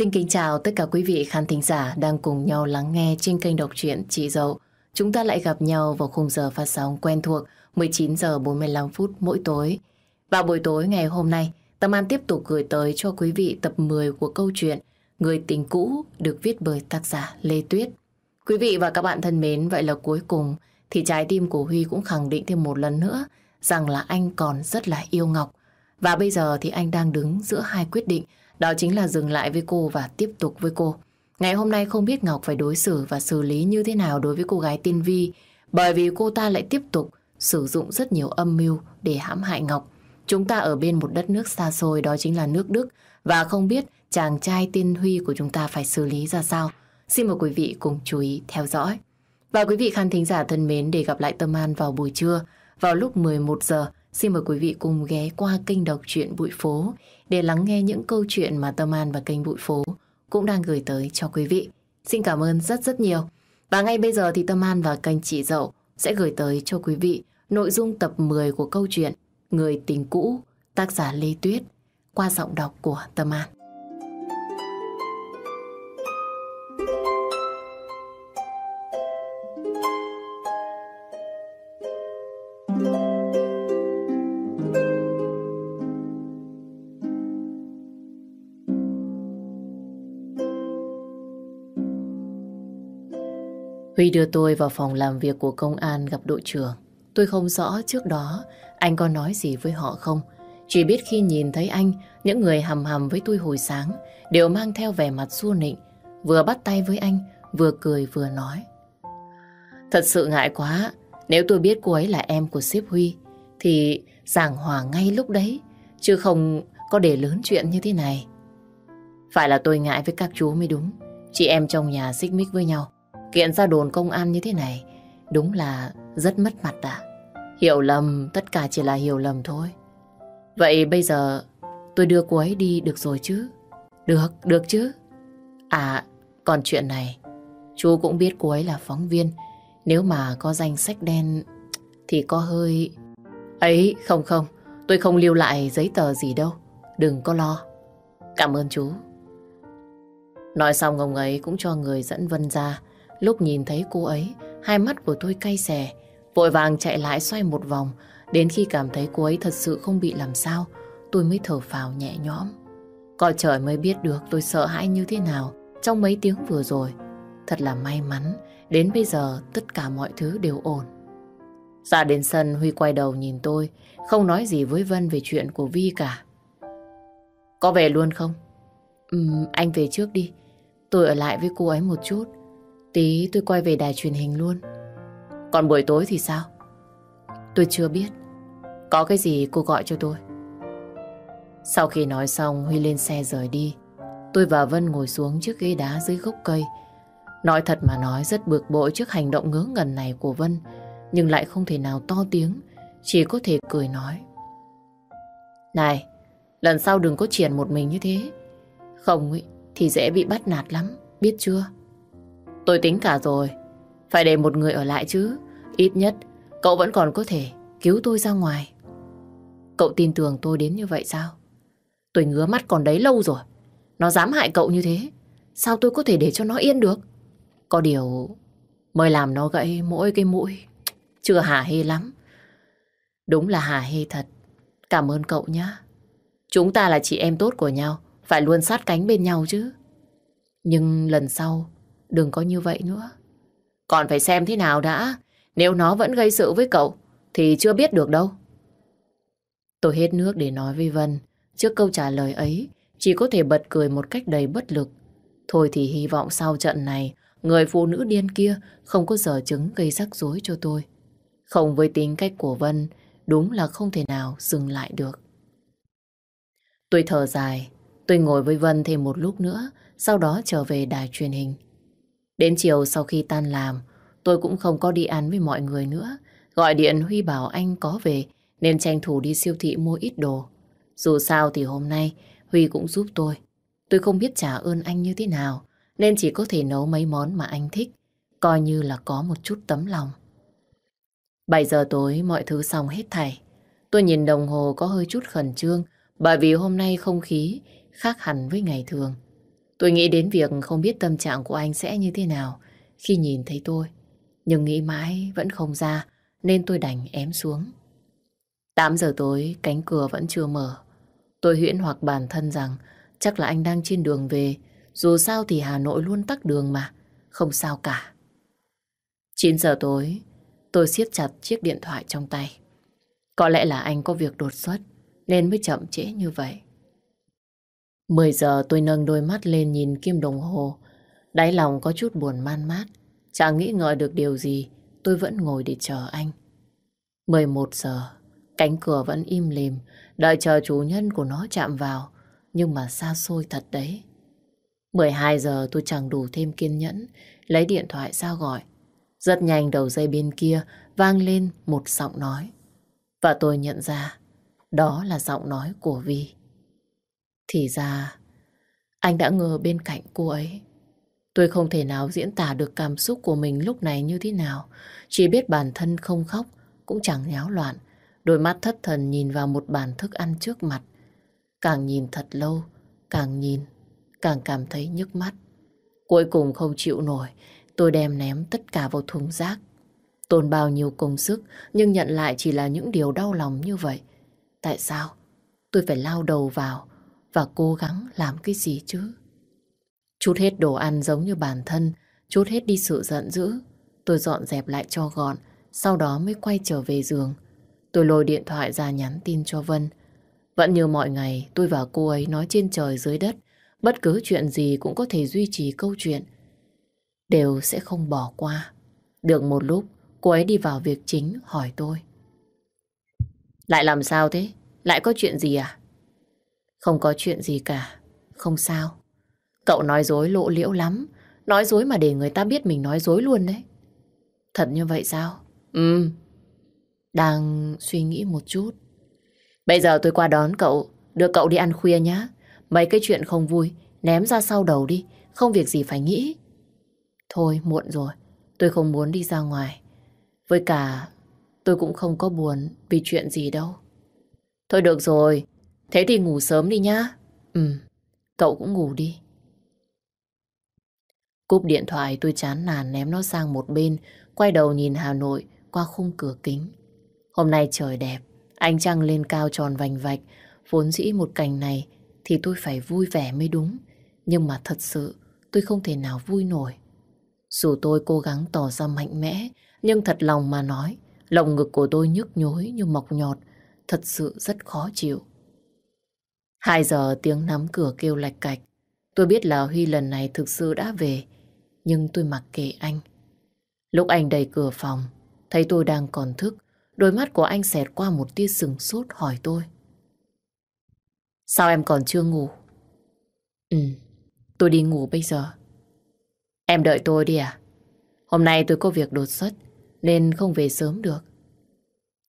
Xin kính chào tất cả quý vị khán thính giả đang cùng nhau lắng nghe trên kênh đọc truyện Chị Dậu. Chúng ta lại gặp nhau vào khung giờ phát sóng quen thuộc 19 giờ 45 phút mỗi tối. và buổi tối ngày hôm nay, Tâm An tiếp tục gửi tới cho quý vị tập 10 của câu chuyện Người tình cũ được viết bởi tác giả Lê Tuyết. Quý vị và các bạn thân mến, vậy là cuối cùng thì trái tim của Huy cũng khẳng định thêm một lần nữa rằng là anh còn rất là yêu Ngọc. Và bây giờ thì anh đang đứng giữa hai quyết định đó chính là dừng lại với cô và tiếp tục với cô. Ngày hôm nay không biết Ngọc phải đối xử và xử lý như thế nào đối với cô gái tiên Vi, bởi vì cô ta lại tiếp tục sử dụng rất nhiều âm mưu để hãm hại Ngọc. Chúng ta ở bên một đất nước xa xôi, đó chính là nước Đức, và không biết chàng trai tiên Huy của chúng ta phải xử lý ra sao. Xin mời quý vị cùng chú ý theo dõi. Và quý vị khán thính giả thân mến, để gặp lại Tâm An vào buổi trưa, vào lúc 11 giờ, Xin mời quý vị cùng ghé qua kênh đọc truyện Bụi Phố để lắng nghe những câu chuyện mà Tâm An và kênh Bụi Phố cũng đang gửi tới cho quý vị. Xin cảm ơn rất rất nhiều. Và ngay bây giờ thì Tâm An và kênh Chị Dậu sẽ gửi tới cho quý vị nội dung tập 10 của câu chuyện Người tình cũ, tác giả Lê Tuyết qua giọng đọc của Tâm An. Huy đưa tôi vào phòng làm việc của công an gặp đội trưởng. Tôi không rõ trước đó anh có nói gì với họ không. Chỉ biết khi nhìn thấy anh, những người hầm hầm với tôi hồi sáng đều mang theo vẻ mặt xua nịnh. Vừa bắt tay với anh, vừa cười vừa nói. Thật sự ngại quá, nếu tôi biết cô ấy là em của sếp Huy, thì giảng hòa ngay lúc đấy, chứ không có để lớn chuyện như thế này. Phải là tôi ngại với các chú mới đúng. Chị em trong nhà xích mích với nhau. Kiện ra đồn công an như thế này Đúng là rất mất mặt à Hiểu lầm Tất cả chỉ là hiểu lầm thôi. Vậy bây giờ tôi đưa cô ấy đi được rồi chứ? Được, được chứ? À còn chuyện này. Chú cũng biết cô ấy là phóng viên. Nếu mà có danh sách đen Thì có hơi Ấy không không. Tôi không lưu lại giấy tờ gì đâu. Đừng có lo. Cảm ơn chú. Nói xong ông ấy cũng cho người dẫn Vân ra. Lúc nhìn thấy cô ấy, hai mắt của tôi cay xè, vội vàng chạy lại xoay một vòng, đến khi cảm thấy cô ấy thật sự không bị làm sao, tôi mới thở phào nhẹ nhõm. Có trời mới biết được tôi sợ hãi như thế nào trong mấy tiếng vừa rồi. Thật là may mắn, đến bây giờ tất cả mọi thứ đều ổn. Dạ Ra đến sân Huy quay đầu nhìn tôi, không nói gì với Vân về chuyện của Vi cả. Có về luôn không? Ừm, anh về trước đi. Tôi ở lại với cô ấy một chút. Tí tôi quay về đài truyền hình luôn. Còn buổi tối thì sao? Tôi chưa biết. Có cái gì cô gọi cho tôi. Sau khi nói xong Huy lên xe rời đi. Tôi và Vân ngồi xuống chiếc ghế đá dưới gốc cây. Nói thật mà nói rất bực bội trước hành động ngớ ngẩn này của Vân. Nhưng lại không thể nào to tiếng. Chỉ có thể cười nói. Này, lần sau đừng có triển một mình như thế. Không ý, thì dễ bị bắt nạt lắm, biết chưa? Tôi tính cả rồi. Phải để một người ở lại chứ. Ít nhất, cậu vẫn còn có thể cứu tôi ra ngoài. Cậu tin tưởng tôi đến như vậy sao? Tôi ngứa mắt còn đấy lâu rồi. Nó dám hại cậu như thế. Sao tôi có thể để cho nó yên được? Có điều mới làm nó gãy mỗi cái mũi. Chưa hả hê lắm. Đúng là hả hê thật. Cảm ơn cậu nhá. Chúng ta là chị em tốt của nhau. Phải luôn sát cánh bên nhau chứ. Nhưng lần sau Đừng có như vậy nữa. Còn phải xem thế nào đã. Nếu nó vẫn gây sự với cậu, thì chưa biết được đâu. Tôi hết nước để nói với Vân. Trước câu trả lời ấy, chỉ có thể bật cười một cách đầy bất lực. Thôi thì hy vọng sau trận này, người phụ nữ điên kia không có dở chứng gây rắc rối cho tôi. Không với tính cách của Vân, đúng là không thể nào dừng lại được. Tôi thở dài, tôi ngồi với Vân thêm một lúc nữa, sau đó trở về đài truyền hình. Đến chiều sau khi tan làm, tôi cũng không có đi ăn với mọi người nữa. Gọi điện Huy bảo anh có về nên tranh thủ đi siêu thị mua ít đồ. Dù sao thì hôm nay Huy cũng giúp tôi. Tôi không biết trả ơn anh như thế nào nên chỉ có thể nấu mấy món mà anh thích, coi như là có một chút tấm lòng. 7 giờ tối mọi thứ xong hết thảy. Tôi nhìn đồng hồ có hơi chút khẩn trương bởi vì hôm nay không khí khác hẳn với ngày thường. Tôi nghĩ đến việc không biết tâm trạng của anh sẽ như thế nào khi nhìn thấy tôi. Nhưng nghĩ mãi vẫn không ra, nên tôi đành ém xuống. 8 giờ tối, cánh cửa vẫn chưa mở. Tôi huyễn hoặc bản thân rằng chắc là anh đang trên đường về. Dù sao thì Hà Nội luôn tắc đường mà. Không sao cả. 9 giờ tối, tôi siết chặt chiếc điện thoại trong tay. Có lẽ là anh có việc đột xuất, nên mới chậm trễ như vậy. 10 giờ tôi nâng đôi mắt lên nhìn kim đồng hồ. Đáy lòng có chút buồn man mát. Chẳng nghĩ ngợi được điều gì, tôi vẫn ngồi để chờ anh. 11 giờ, cánh cửa vẫn im lìm, đợi chờ chủ nhân của nó chạm vào, nhưng mà xa xôi thật đấy. 12 giờ tôi chẳng đủ thêm kiên nhẫn, lấy điện thoại ra gọi. Rất nhanh đầu dây bên kia vang lên một giọng nói. Và tôi nhận ra, đó là giọng nói của Vi. Thì ra, anh đã ngờ bên cạnh cô ấy. Tôi không thể nào diễn tả được cảm xúc của mình lúc này như thế nào. Chỉ biết bản thân không khóc, cũng chẳng nháo loạn. Đôi mắt thất thần nhìn vào một bàn thức ăn trước mặt. Càng nhìn thật lâu, càng nhìn, càng cảm thấy nhức mắt. Cuối cùng không chịu nổi, tôi đem ném tất cả vào thùng rác. Tồn bao nhiêu công sức, nhưng nhận lại chỉ là những điều đau lòng như vậy. Tại sao tôi phải lao đầu vào và cố gắng làm cái gì chứ? Chút hết đồ ăn giống như bản thân, chút hết đi sự giận dữ. Tôi dọn dẹp lại cho gọn, sau đó mới quay trở về giường. Tôi lôi điện thoại ra nhắn tin cho Vân. Vẫn như mọi ngày, tôi và cô ấy nói trên trời dưới đất. Bất cứ chuyện gì cũng có thể duy trì câu chuyện. Đều sẽ không bỏ qua. Được một lúc, cô ấy đi vào việc chính hỏi tôi. Lại làm sao thế? Lại có chuyện gì à? Không có chuyện gì cả. Không sao. Cậu nói dối lộ liễu lắm. Nói dối mà để người ta biết mình nói dối luôn đấy. Thật như vậy sao? Ừ. Đang suy nghĩ một chút. Bây giờ tôi qua đón cậu. Đưa cậu đi ăn khuya nhá. Mấy cái chuyện không vui. Ném ra sau đầu đi. Không việc gì phải nghĩ. Thôi, muộn rồi. Tôi không muốn đi ra ngoài. Với cả, tôi cũng không có buồn vì chuyện gì đâu. Thôi được rồi. Thế thì ngủ sớm đi nhá. Ừ. Cậu cũng ngủ đi. Cúp điện thoại tôi chán nản ném nó sang một bên, quay đầu nhìn Hà Nội qua khung cửa kính. Hôm nay trời đẹp, ánh trăng lên cao tròn vành vạch, vốn dĩ một cảnh này thì tôi phải vui vẻ mới đúng. Nhưng mà thật sự tôi không thể nào vui nổi. Dù tôi cố gắng tỏ ra mạnh mẽ, nhưng thật lòng mà nói, lồng ngực của tôi nhức nhối như mọc nhọt, thật sự rất khó chịu. Hai giờ tiếng nắm cửa kêu lạch cạch. Tôi biết là Huy lần này thực sự đã về, nhưng tôi mặc kệ anh. Lúc anh đẩy cửa phòng, thấy tôi đang còn thức, đôi mắt của anh xẹt qua một tia sừng sốt hỏi tôi. Sao em còn chưa ngủ? Ừ, tôi đi ngủ bây giờ. Em đợi tôi đi à? Hôm nay tôi có việc đột xuất, nên không về sớm được.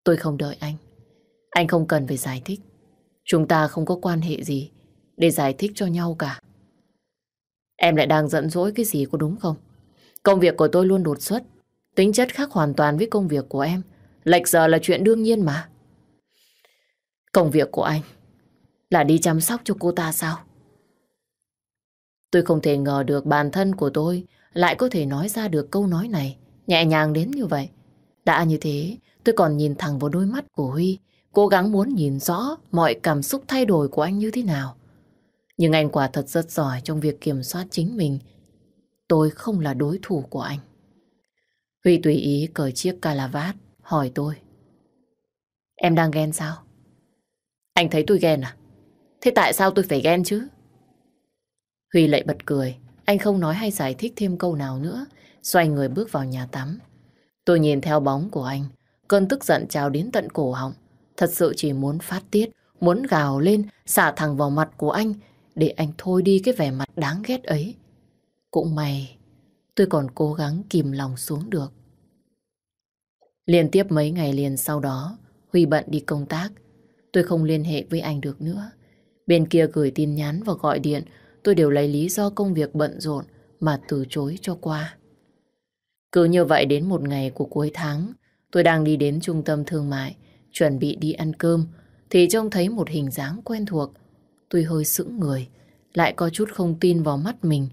Tôi không đợi anh. Anh không cần phải giải thích. Chúng ta không có quan hệ gì để giải thích cho nhau cả. Em lại đang giận dỗi cái gì có đúng không? Công việc của tôi luôn đột xuất. Tính chất khác hoàn toàn với công việc của em. Lệch giờ là chuyện đương nhiên mà. Công việc của anh là đi chăm sóc cho cô ta sao? Tôi không thể ngờ được bản thân của tôi lại có thể nói ra được câu nói này nhẹ nhàng đến như vậy. Đã như thế, tôi còn nhìn thẳng vào đôi mắt của Huy, cố gắng muốn nhìn rõ mọi cảm xúc thay đổi của anh như thế nào. Nhưng anh quả thật rất giỏi trong việc kiểm soát chính mình. Tôi không là đối thủ của anh. Huy tùy ý cởi chiếc calavat, hỏi tôi. Em đang ghen sao? Anh thấy tôi ghen à? Thế tại sao tôi phải ghen chứ? Huy lại bật cười. Anh không nói hay giải thích thêm câu nào nữa. Xoay người bước vào nhà tắm. Tôi nhìn theo bóng của anh. Cơn tức giận trào đến tận cổ họng. Thật sự chỉ muốn phát tiết, muốn gào lên, xả thẳng vào mặt của anh để anh thôi đi cái vẻ mặt đáng ghét ấy. Cũng may, tôi còn cố gắng kìm lòng xuống được. Liên tiếp mấy ngày liền sau đó, Huy bận đi công tác. Tôi không liên hệ với anh được nữa. Bên kia gửi tin nhắn và gọi điện, tôi đều lấy lý do công việc bận rộn mà từ chối cho qua. Cứ như vậy đến một ngày của cuối tháng, tôi đang đi đến trung tâm thương mại, chuẩn bị đi ăn cơm, thì trông thấy một hình dáng quen thuộc Tôi hơi sững người, lại có chút không tin vào mắt mình.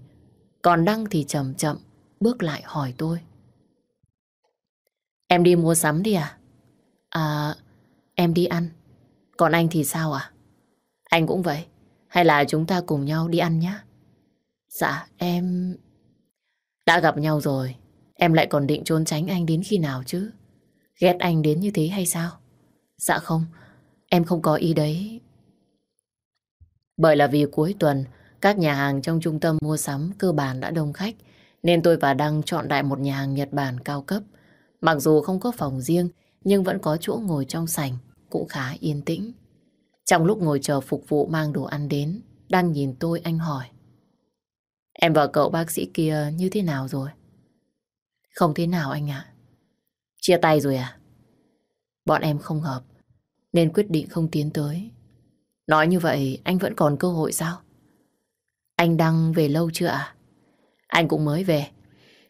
Còn Đăng thì chậm chậm bước lại hỏi tôi. Em đi mua sắm đi à? À, em đi ăn. Còn anh thì sao à? Anh cũng vậy. Hay là chúng ta cùng nhau đi ăn nhé? Dạ, em... Đã gặp nhau rồi, em lại còn định trốn tránh anh đến khi nào chứ? Ghét anh đến như thế hay sao? Dạ không, em không có ý đấy. Bởi là vì cuối tuần, các nhà hàng trong trung tâm mua sắm cơ bản đã đông khách, nên tôi và Đăng chọn đại một nhà hàng Nhật Bản cao cấp. Mặc dù không có phòng riêng, nhưng vẫn có chỗ ngồi trong sảnh, cũng khá yên tĩnh. Trong lúc ngồi chờ phục vụ mang đồ ăn đến, Đăng nhìn tôi anh hỏi. Em và cậu bác sĩ kia như thế nào rồi? Không thế nào anh ạ. Chia tay rồi à? Bọn em không hợp, nên quyết định không tiến tới. Nói như vậy anh vẫn còn cơ hội sao? Anh Đăng về lâu chưa ạ? Anh cũng mới về.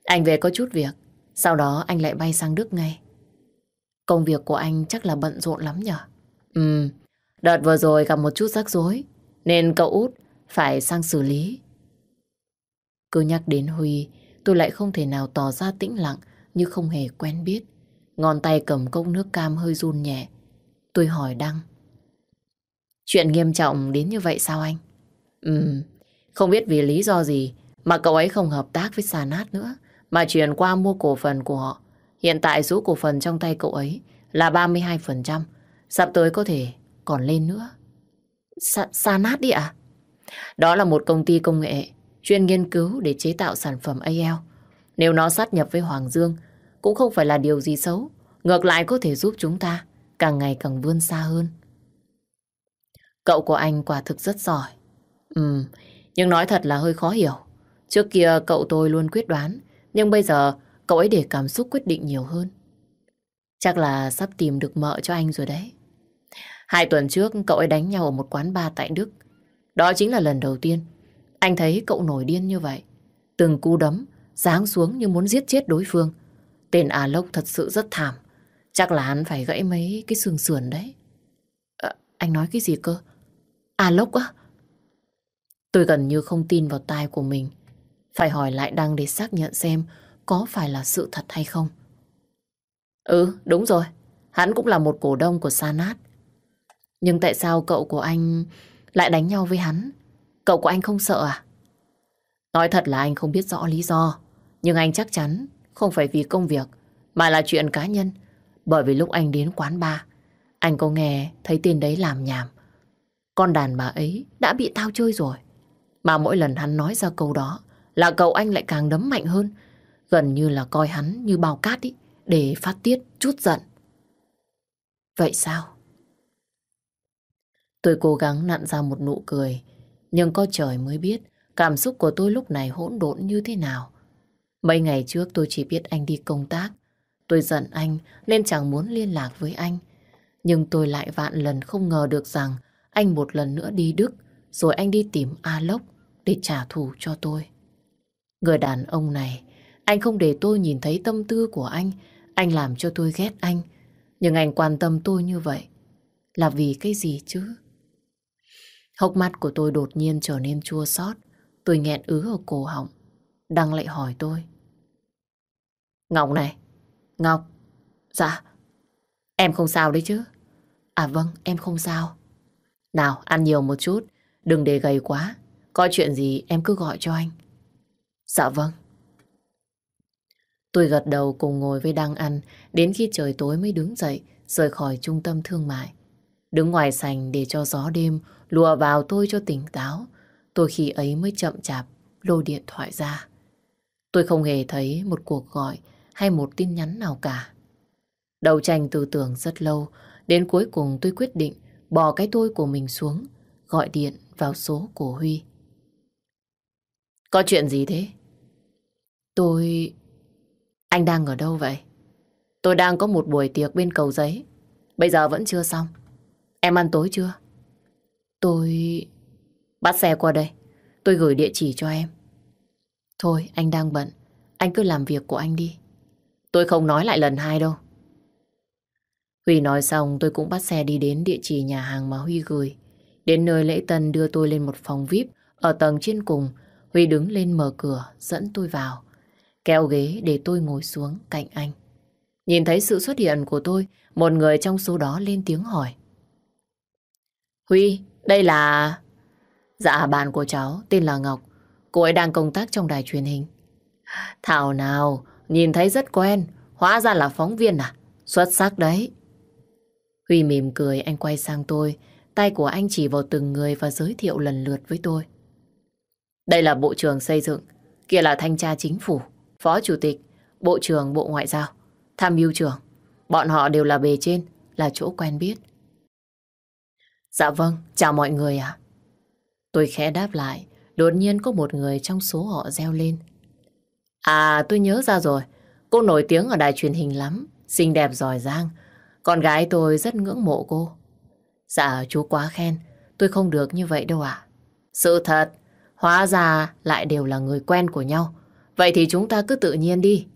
Anh về có chút việc, sau đó anh lại bay sang Đức ngay. Công việc của anh chắc là bận rộn lắm nhở? Ừ, đợt vừa rồi gặp một chút rắc rối, nên cậu út phải sang xử lý. Cứ nhắc đến Huy, tôi lại không thể nào tỏ ra tĩnh lặng như không hề quen biết. Ngón tay cầm cốc nước cam hơi run nhẹ. Tôi hỏi Đăng. Chuyện nghiêm trọng đến như vậy sao anh? Ừm, không biết vì lý do gì mà cậu ấy không hợp tác với Sanat nữa, mà chuyển qua mua cổ phần của họ. Hiện tại số cổ phần trong tay cậu ấy là 32%, sắp tới có thể còn lên nữa. Sa Nát đi ạ? Đó là một công ty công nghệ chuyên nghiên cứu để chế tạo sản phẩm AL. Nếu nó sát nhập với Hoàng Dương, cũng không phải là điều gì xấu. Ngược lại có thể giúp chúng ta càng ngày càng vươn xa hơn. Cậu của anh quả thực rất giỏi. Ừ, nhưng nói thật là hơi khó hiểu. Trước kia cậu tôi luôn quyết đoán, nhưng bây giờ cậu ấy để cảm xúc quyết định nhiều hơn. Chắc là sắp tìm được mợ cho anh rồi đấy. Hai tuần trước cậu ấy đánh nhau ở một quán bar tại Đức. Đó chính là lần đầu tiên anh thấy cậu nổi điên như vậy. Từng cú đấm, giáng xuống như muốn giết chết đối phương. Tên à Lốc thật sự rất thảm. Chắc là hắn phải gãy mấy cái xương sườn đấy. À, anh nói cái gì cơ? À Lốc á? Tôi gần như không tin vào tai của mình. Phải hỏi lại Đăng để xác nhận xem có phải là sự thật hay không. Ừ, đúng rồi. Hắn cũng là một cổ đông của Sanat. Nhưng tại sao cậu của anh lại đánh nhau với hắn? Cậu của anh không sợ à? Nói thật là anh không biết rõ lý do. Nhưng anh chắc chắn không phải vì công việc mà là chuyện cá nhân. Bởi vì lúc anh đến quán bar anh có nghe thấy tên đấy làm nhảm. Con đàn bà ấy đã bị tao chơi rồi. Mà mỗi lần hắn nói ra câu đó là cậu anh lại càng đấm mạnh hơn. Gần như là coi hắn như bao cát ý, để phát tiết chút giận. Vậy sao? Tôi cố gắng nặn ra một nụ cười nhưng có trời mới biết cảm xúc của tôi lúc này hỗn độn như thế nào. Mấy ngày trước tôi chỉ biết anh đi công tác. Tôi giận anh nên chẳng muốn liên lạc với anh. Nhưng tôi lại vạn lần không ngờ được rằng anh một lần nữa đi Đức rồi anh đi tìm A Lốc để trả thù cho tôi. Người đàn ông này, anh không để tôi nhìn thấy tâm tư của anh. Anh làm cho tôi ghét anh. Nhưng anh quan tâm tôi như vậy là vì cái gì chứ? Hốc mắt của tôi đột nhiên trở nên chua xót Tôi nghẹn ứ ở cổ họng. Đăng lại hỏi tôi. Ngọc này. Ngọc. Dạ. Em không sao đấy chứ? À vâng, em không sao. Nào, ăn nhiều một chút. Đừng để gầy quá. Có chuyện gì em cứ gọi cho anh. Dạ vâng. Tôi gật đầu cùng ngồi với Đăng ăn đến khi trời tối mới đứng dậy rời khỏi trung tâm thương mại. Đứng ngoài sành để cho gió đêm lùa vào tôi cho tỉnh táo. Tôi khi ấy mới chậm chạp lôi điện thoại ra. Tôi không hề thấy một cuộc gọi hay một tin nhắn nào cả. Đầu tranh tư tưởng rất lâu, đến cuối cùng tôi quyết định bỏ cái tôi của mình xuống, gọi điện vào số của Huy. Có chuyện gì thế? Tôi... Anh đang ở đâu vậy? Tôi đang có một buổi tiệc bên cầu giấy. Bây giờ vẫn chưa xong. Em ăn tối chưa? Tôi... Bắt xe qua đây. Tôi gửi địa chỉ cho em. Thôi, anh đang bận. Anh cứ làm việc của anh đi. Tôi không nói lại lần hai đâu. Huy nói xong tôi cũng bắt xe đi đến địa chỉ nhà hàng mà Huy gửi. Đến nơi lễ tân đưa tôi lên một phòng VIP Ở tầng trên cùng, Huy đứng lên mở cửa dẫn tôi vào. Kéo ghế để tôi ngồi xuống cạnh anh. Nhìn thấy sự xuất hiện của tôi, một người trong số đó lên tiếng hỏi. Huy, đây là... Dạ, bạn của cháu, tên là Ngọc. Cô ấy đang công tác trong đài truyền hình. Thảo nào, nhìn thấy rất quen, hóa ra là phóng viên à? Xuất sắc đấy. Huy mỉm cười, anh quay sang tôi, tay của anh chỉ vào từng người và giới thiệu lần lượt với tôi. Đây là Bộ trưởng Xây dựng, kia là Thanh tra Chính phủ, Phó Chủ tịch, Bộ trưởng Bộ Ngoại giao, Tham mưu trưởng. Bọn họ đều là bề trên, là chỗ quen biết. Dạ vâng, chào mọi người ạ. Tôi khẽ đáp lại, đột nhiên có một người trong số họ reo lên. À, tôi nhớ ra rồi, cô nổi tiếng ở đài truyền hình lắm, xinh đẹp giỏi giang. Con gái tôi rất ngưỡng mộ cô. Dạ, chú quá khen, tôi không được như vậy đâu ạ. Sự thật, hóa ra lại đều là người quen của nhau. Vậy thì chúng ta cứ tự nhiên đi.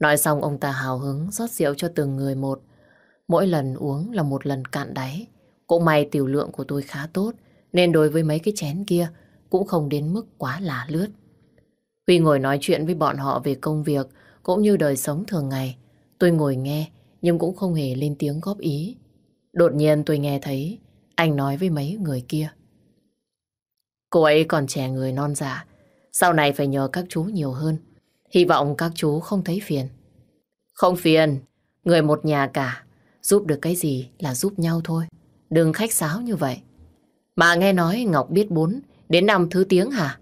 Nói xong ông ta hào hứng rót rượu cho từng người một. Mỗi lần uống là một lần cạn đáy. Cũng may tiểu lượng của tôi khá tốt, nên đối với mấy cái chén kia cũng không đến mức quá là lướt. Huy ngồi nói chuyện với bọn họ về công việc cũng như đời sống thường ngày. Tôi ngồi nghe nhưng cũng không hề lên tiếng góp ý. Đột nhiên tôi nghe thấy anh nói với mấy người kia. Cô ấy còn trẻ người non già sau này phải nhờ các chú nhiều hơn. Hy vọng các chú không thấy phiền. Không phiền, người một nhà cả, giúp được cái gì là giúp nhau thôi. Đừng khách sáo như vậy. Mà nghe nói Ngọc biết bốn đến năm thứ tiếng hả?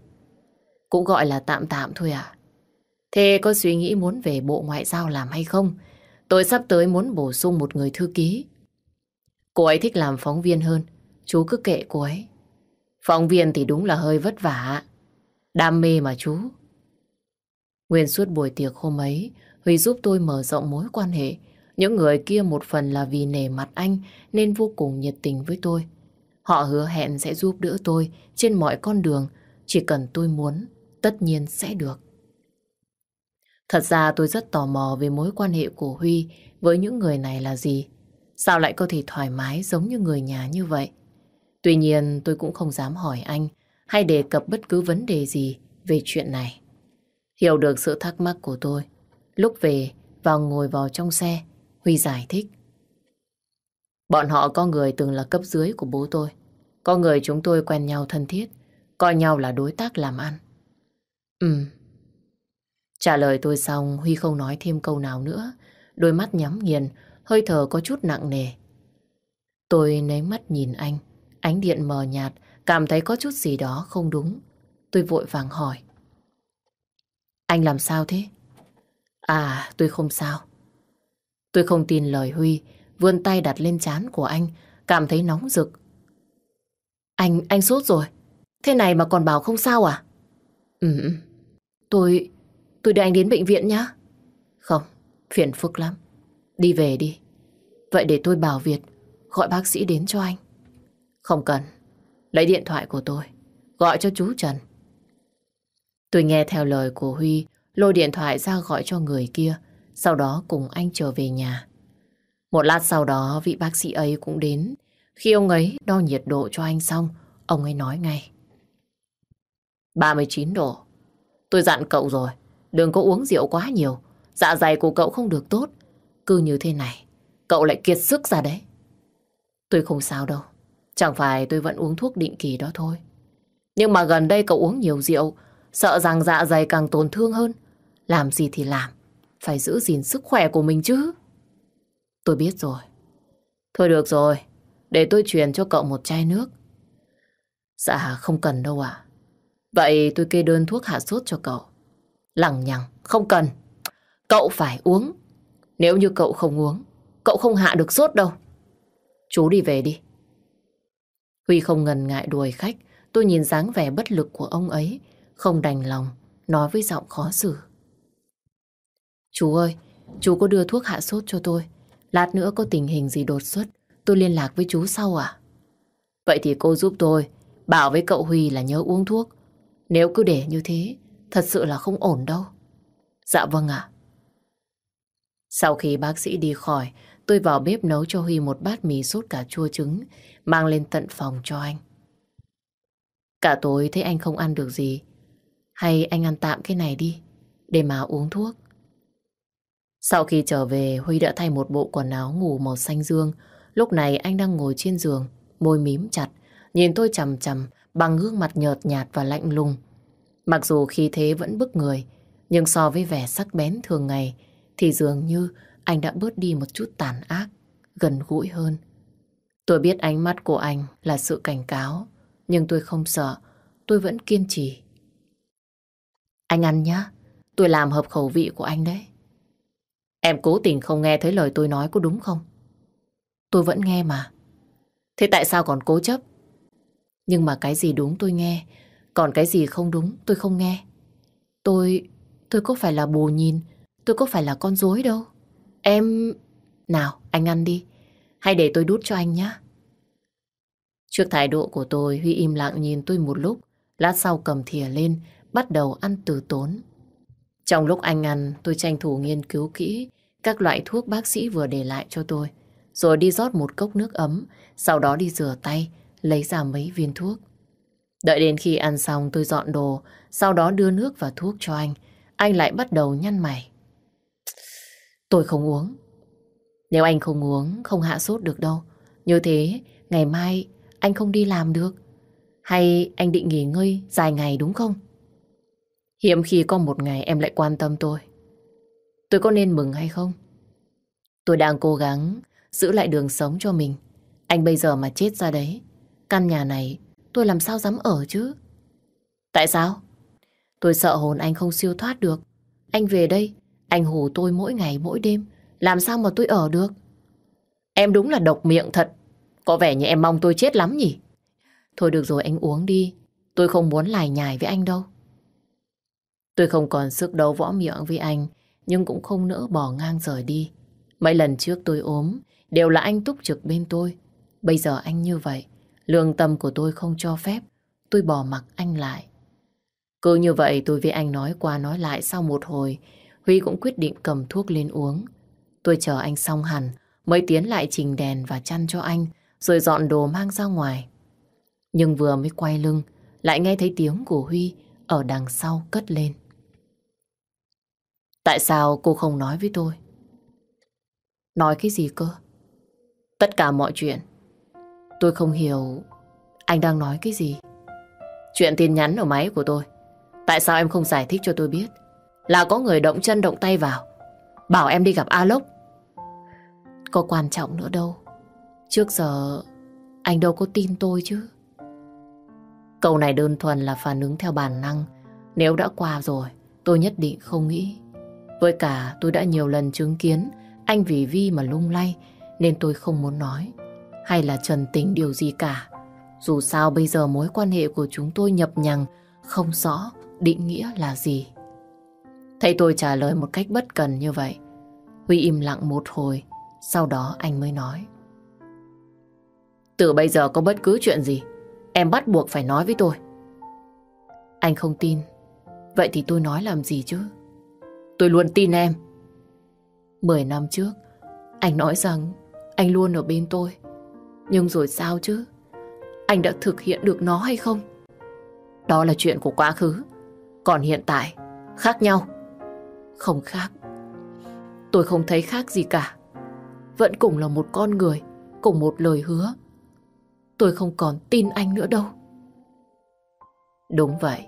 Cũng gọi là tạm tạm thôi à? Thế có suy nghĩ muốn về Bộ Ngoại giao làm hay không? Tôi sắp tới muốn bổ sung một người thư ký. Cô ấy thích làm phóng viên hơn. Chú cứ kệ cô ấy. Phóng viên thì đúng là hơi vất vả. Đam mê mà chú. Nguyên suốt buổi tiệc hôm ấy, Huy giúp tôi mở rộng mối quan hệ. Những người kia một phần là vì nể mặt anh nên vô cùng nhiệt tình với tôi. Họ hứa hẹn sẽ giúp đỡ tôi trên mọi con đường, chỉ cần tôi muốn, tất nhiên sẽ được. Thật ra tôi rất tò mò về mối quan hệ của Huy với những người này là gì. Sao lại có thể thoải mái giống như người nhà như vậy? Tuy nhiên tôi cũng không dám hỏi anh hay đề cập bất cứ vấn đề gì về chuyện này. Hiểu được sự thắc mắc của tôi. Lúc về, vào ngồi vào trong xe, Huy giải thích. Bọn họ có người từng là cấp dưới của bố tôi. Có người chúng tôi quen nhau thân thiết, coi nhau là đối tác làm ăn. Ừ. Trả lời tôi xong, Huy không nói thêm câu nào nữa. Đôi mắt nhắm nghiền, hơi thở có chút nặng nề. Tôi nấy mắt nhìn anh, ánh điện mờ nhạt, cảm thấy có chút gì đó không đúng. Tôi vội vàng hỏi. Anh làm sao thế? À, tôi không sao. Tôi không tin lời Huy, vươn tay đặt lên chán của anh, cảm thấy nóng rực. Anh, anh sốt rồi. Thế này mà còn bảo không sao à? ừm ừ. ừ tôi, tôi đưa anh đến bệnh viện nhá. Không, phiền phức lắm. Đi về đi. Vậy để tôi bảo Việt gọi bác sĩ đến cho anh. Không cần. Lấy điện thoại của tôi. Gọi cho chú Trần. Tôi nghe theo lời của Huy, lôi điện thoại ra gọi cho người kia, sau đó cùng anh trở về nhà. Một lát sau đó vị bác sĩ ấy cũng đến. Khi ông ấy đo nhiệt độ cho anh xong, ông ấy nói ngay. 39 độ. Tôi dặn cậu rồi, đừng có uống rượu quá nhiều. Dạ dày của cậu không được tốt. Cứ như thế này, cậu lại kiệt sức ra đấy. Tôi không sao đâu. Chẳng phải tôi vẫn uống thuốc định kỳ đó thôi. Nhưng mà gần đây cậu uống nhiều rượu, sợ rằng dạ dày càng tổn thương hơn. Làm gì thì làm, phải giữ gìn sức khỏe của mình chứ. Tôi biết rồi. Thôi được rồi, để tôi truyền cho cậu một chai nước. Dạ không cần đâu ạ. Vậy tôi kê đơn thuốc hạ sốt cho cậu. Lằng nhằng, không cần. Cậu phải uống. Nếu như cậu không uống, cậu không hạ được sốt đâu. Chú đi về đi. Huy không ngần ngại đuổi khách. Tôi nhìn dáng vẻ bất lực của ông ấy. Không đành lòng, nói với giọng khó xử. Chú ơi, chú có đưa thuốc hạ sốt cho tôi. Lát nữa có tình hình gì đột xuất, tôi liên lạc với chú sau à? Vậy thì cô giúp tôi, bảo với cậu Huy là nhớ uống thuốc. Nếu cứ để như thế, thật sự là không ổn đâu. Dạ vâng ạ. Sau khi bác sĩ đi khỏi, tôi vào bếp nấu cho Huy một bát mì sốt cà chua trứng, mang lên tận phòng cho anh. Cả tối thấy anh không ăn được gì. Hay anh ăn tạm cái này đi, để mà uống thuốc. Sau khi trở về, Huy đã thay một bộ quần áo ngủ màu xanh dương. Lúc này anh đang ngồi trên giường, môi mím chặt, nhìn tôi chầm chầm bằng gương mặt nhợt nhạt và lạnh lùng. Mặc dù khi thế vẫn bức người, nhưng so với vẻ sắc bén thường ngày, thì dường như anh đã bớt đi một chút tàn ác, gần gũi hơn. Tôi biết ánh mắt của anh là sự cảnh cáo, nhưng tôi không sợ, tôi vẫn kiên trì. Anh ăn nhá, tôi làm hợp khẩu vị của anh đấy. Em cố tình không nghe thấy lời tôi nói có đúng không? Tôi vẫn nghe mà. Thế tại sao còn cố chấp? Nhưng mà cái gì đúng tôi nghe, còn cái gì không đúng tôi không nghe. Tôi, tôi có phải là bồ nhìn, tôi có phải là con dối đâu. Em... Nào, anh ăn đi. Hay để tôi đút cho anh nhé. Trước thái độ của tôi, Huy im lặng nhìn tôi một lúc, lát sau cầm thìa lên, bắt đầu ăn từ tốn. Trong lúc anh ăn, tôi tranh thủ nghiên cứu kỹ các loại thuốc bác sĩ vừa để lại cho tôi, rồi đi rót một cốc nước ấm, sau đó đi rửa tay, lấy ra mấy viên thuốc. Đợi đến khi ăn xong tôi dọn đồ, sau đó đưa nước và thuốc cho anh. Anh lại bắt đầu nhăn mày. Tôi không uống. Nếu anh không uống, không hạ sốt được đâu. Như thế, ngày mai anh không đi làm được. Hay anh định nghỉ ngơi dài ngày đúng không? Hiếm khi có một ngày em lại quan tâm tôi. Tôi có nên mừng hay không? Tôi đang cố gắng giữ lại đường sống cho mình. Anh bây giờ mà chết ra đấy, căn nhà này tôi làm sao dám ở chứ? Tại sao? Tôi sợ hồn anh không siêu thoát được. Anh về đây, anh hù tôi mỗi ngày mỗi đêm. Làm sao mà tôi ở được? Em đúng là độc miệng thật. Có vẻ như em mong tôi chết lắm nhỉ? Thôi được rồi anh uống đi. Tôi không muốn lải nhải với anh đâu. Tôi không còn sức đấu võ miệng với anh, nhưng cũng không nỡ bỏ ngang rời đi. Mấy lần trước tôi ốm, đều là anh túc trực bên tôi. Bây giờ anh như vậy, lương tâm của tôi không cho phép, tôi bỏ mặc anh lại. Cứ như vậy tôi với anh nói qua nói lại sau một hồi, Huy cũng quyết định cầm thuốc lên uống. Tôi chờ anh xong hẳn, mới tiến lại trình đèn và chăn cho anh, rồi dọn đồ mang ra ngoài. Nhưng vừa mới quay lưng, lại nghe thấy tiếng của Huy ở đằng sau cất lên. Tại sao cô không nói với tôi? Nói cái gì cơ? Tất cả mọi chuyện. Tôi không hiểu anh đang nói cái gì. Chuyện tin nhắn ở máy của tôi. Tại sao em không giải thích cho tôi biết? Là có người động chân động tay vào. Bảo em đi gặp A Lốc. Có quan trọng nữa đâu. Trước giờ anh đâu có tin tôi chứ. Câu này đơn thuần là phản ứng theo bản năng. Nếu đã qua rồi, tôi nhất định không nghĩ. Với cả tôi đã nhiều lần chứng kiến anh vì Vi mà lung lay nên tôi không muốn nói. Hay là trần tình điều gì cả. Dù sao bây giờ mối quan hệ của chúng tôi nhập nhằng, không rõ định nghĩa là gì. Thấy tôi trả lời một cách bất cần như vậy. Huy im lặng một hồi, sau đó anh mới nói. Từ bây giờ có bất cứ chuyện gì, em bắt buộc phải nói với tôi. Anh không tin, vậy thì tôi nói làm gì chứ? Tôi luôn tin em. Mười năm trước, anh nói rằng anh luôn ở bên tôi. Nhưng rồi sao chứ? Anh đã thực hiện được nó hay không? Đó là chuyện của quá khứ. Còn hiện tại, khác nhau. Không khác. Tôi không thấy khác gì cả. Vẫn cùng là một con người, cùng một lời hứa. Tôi không còn tin anh nữa đâu. Đúng vậy,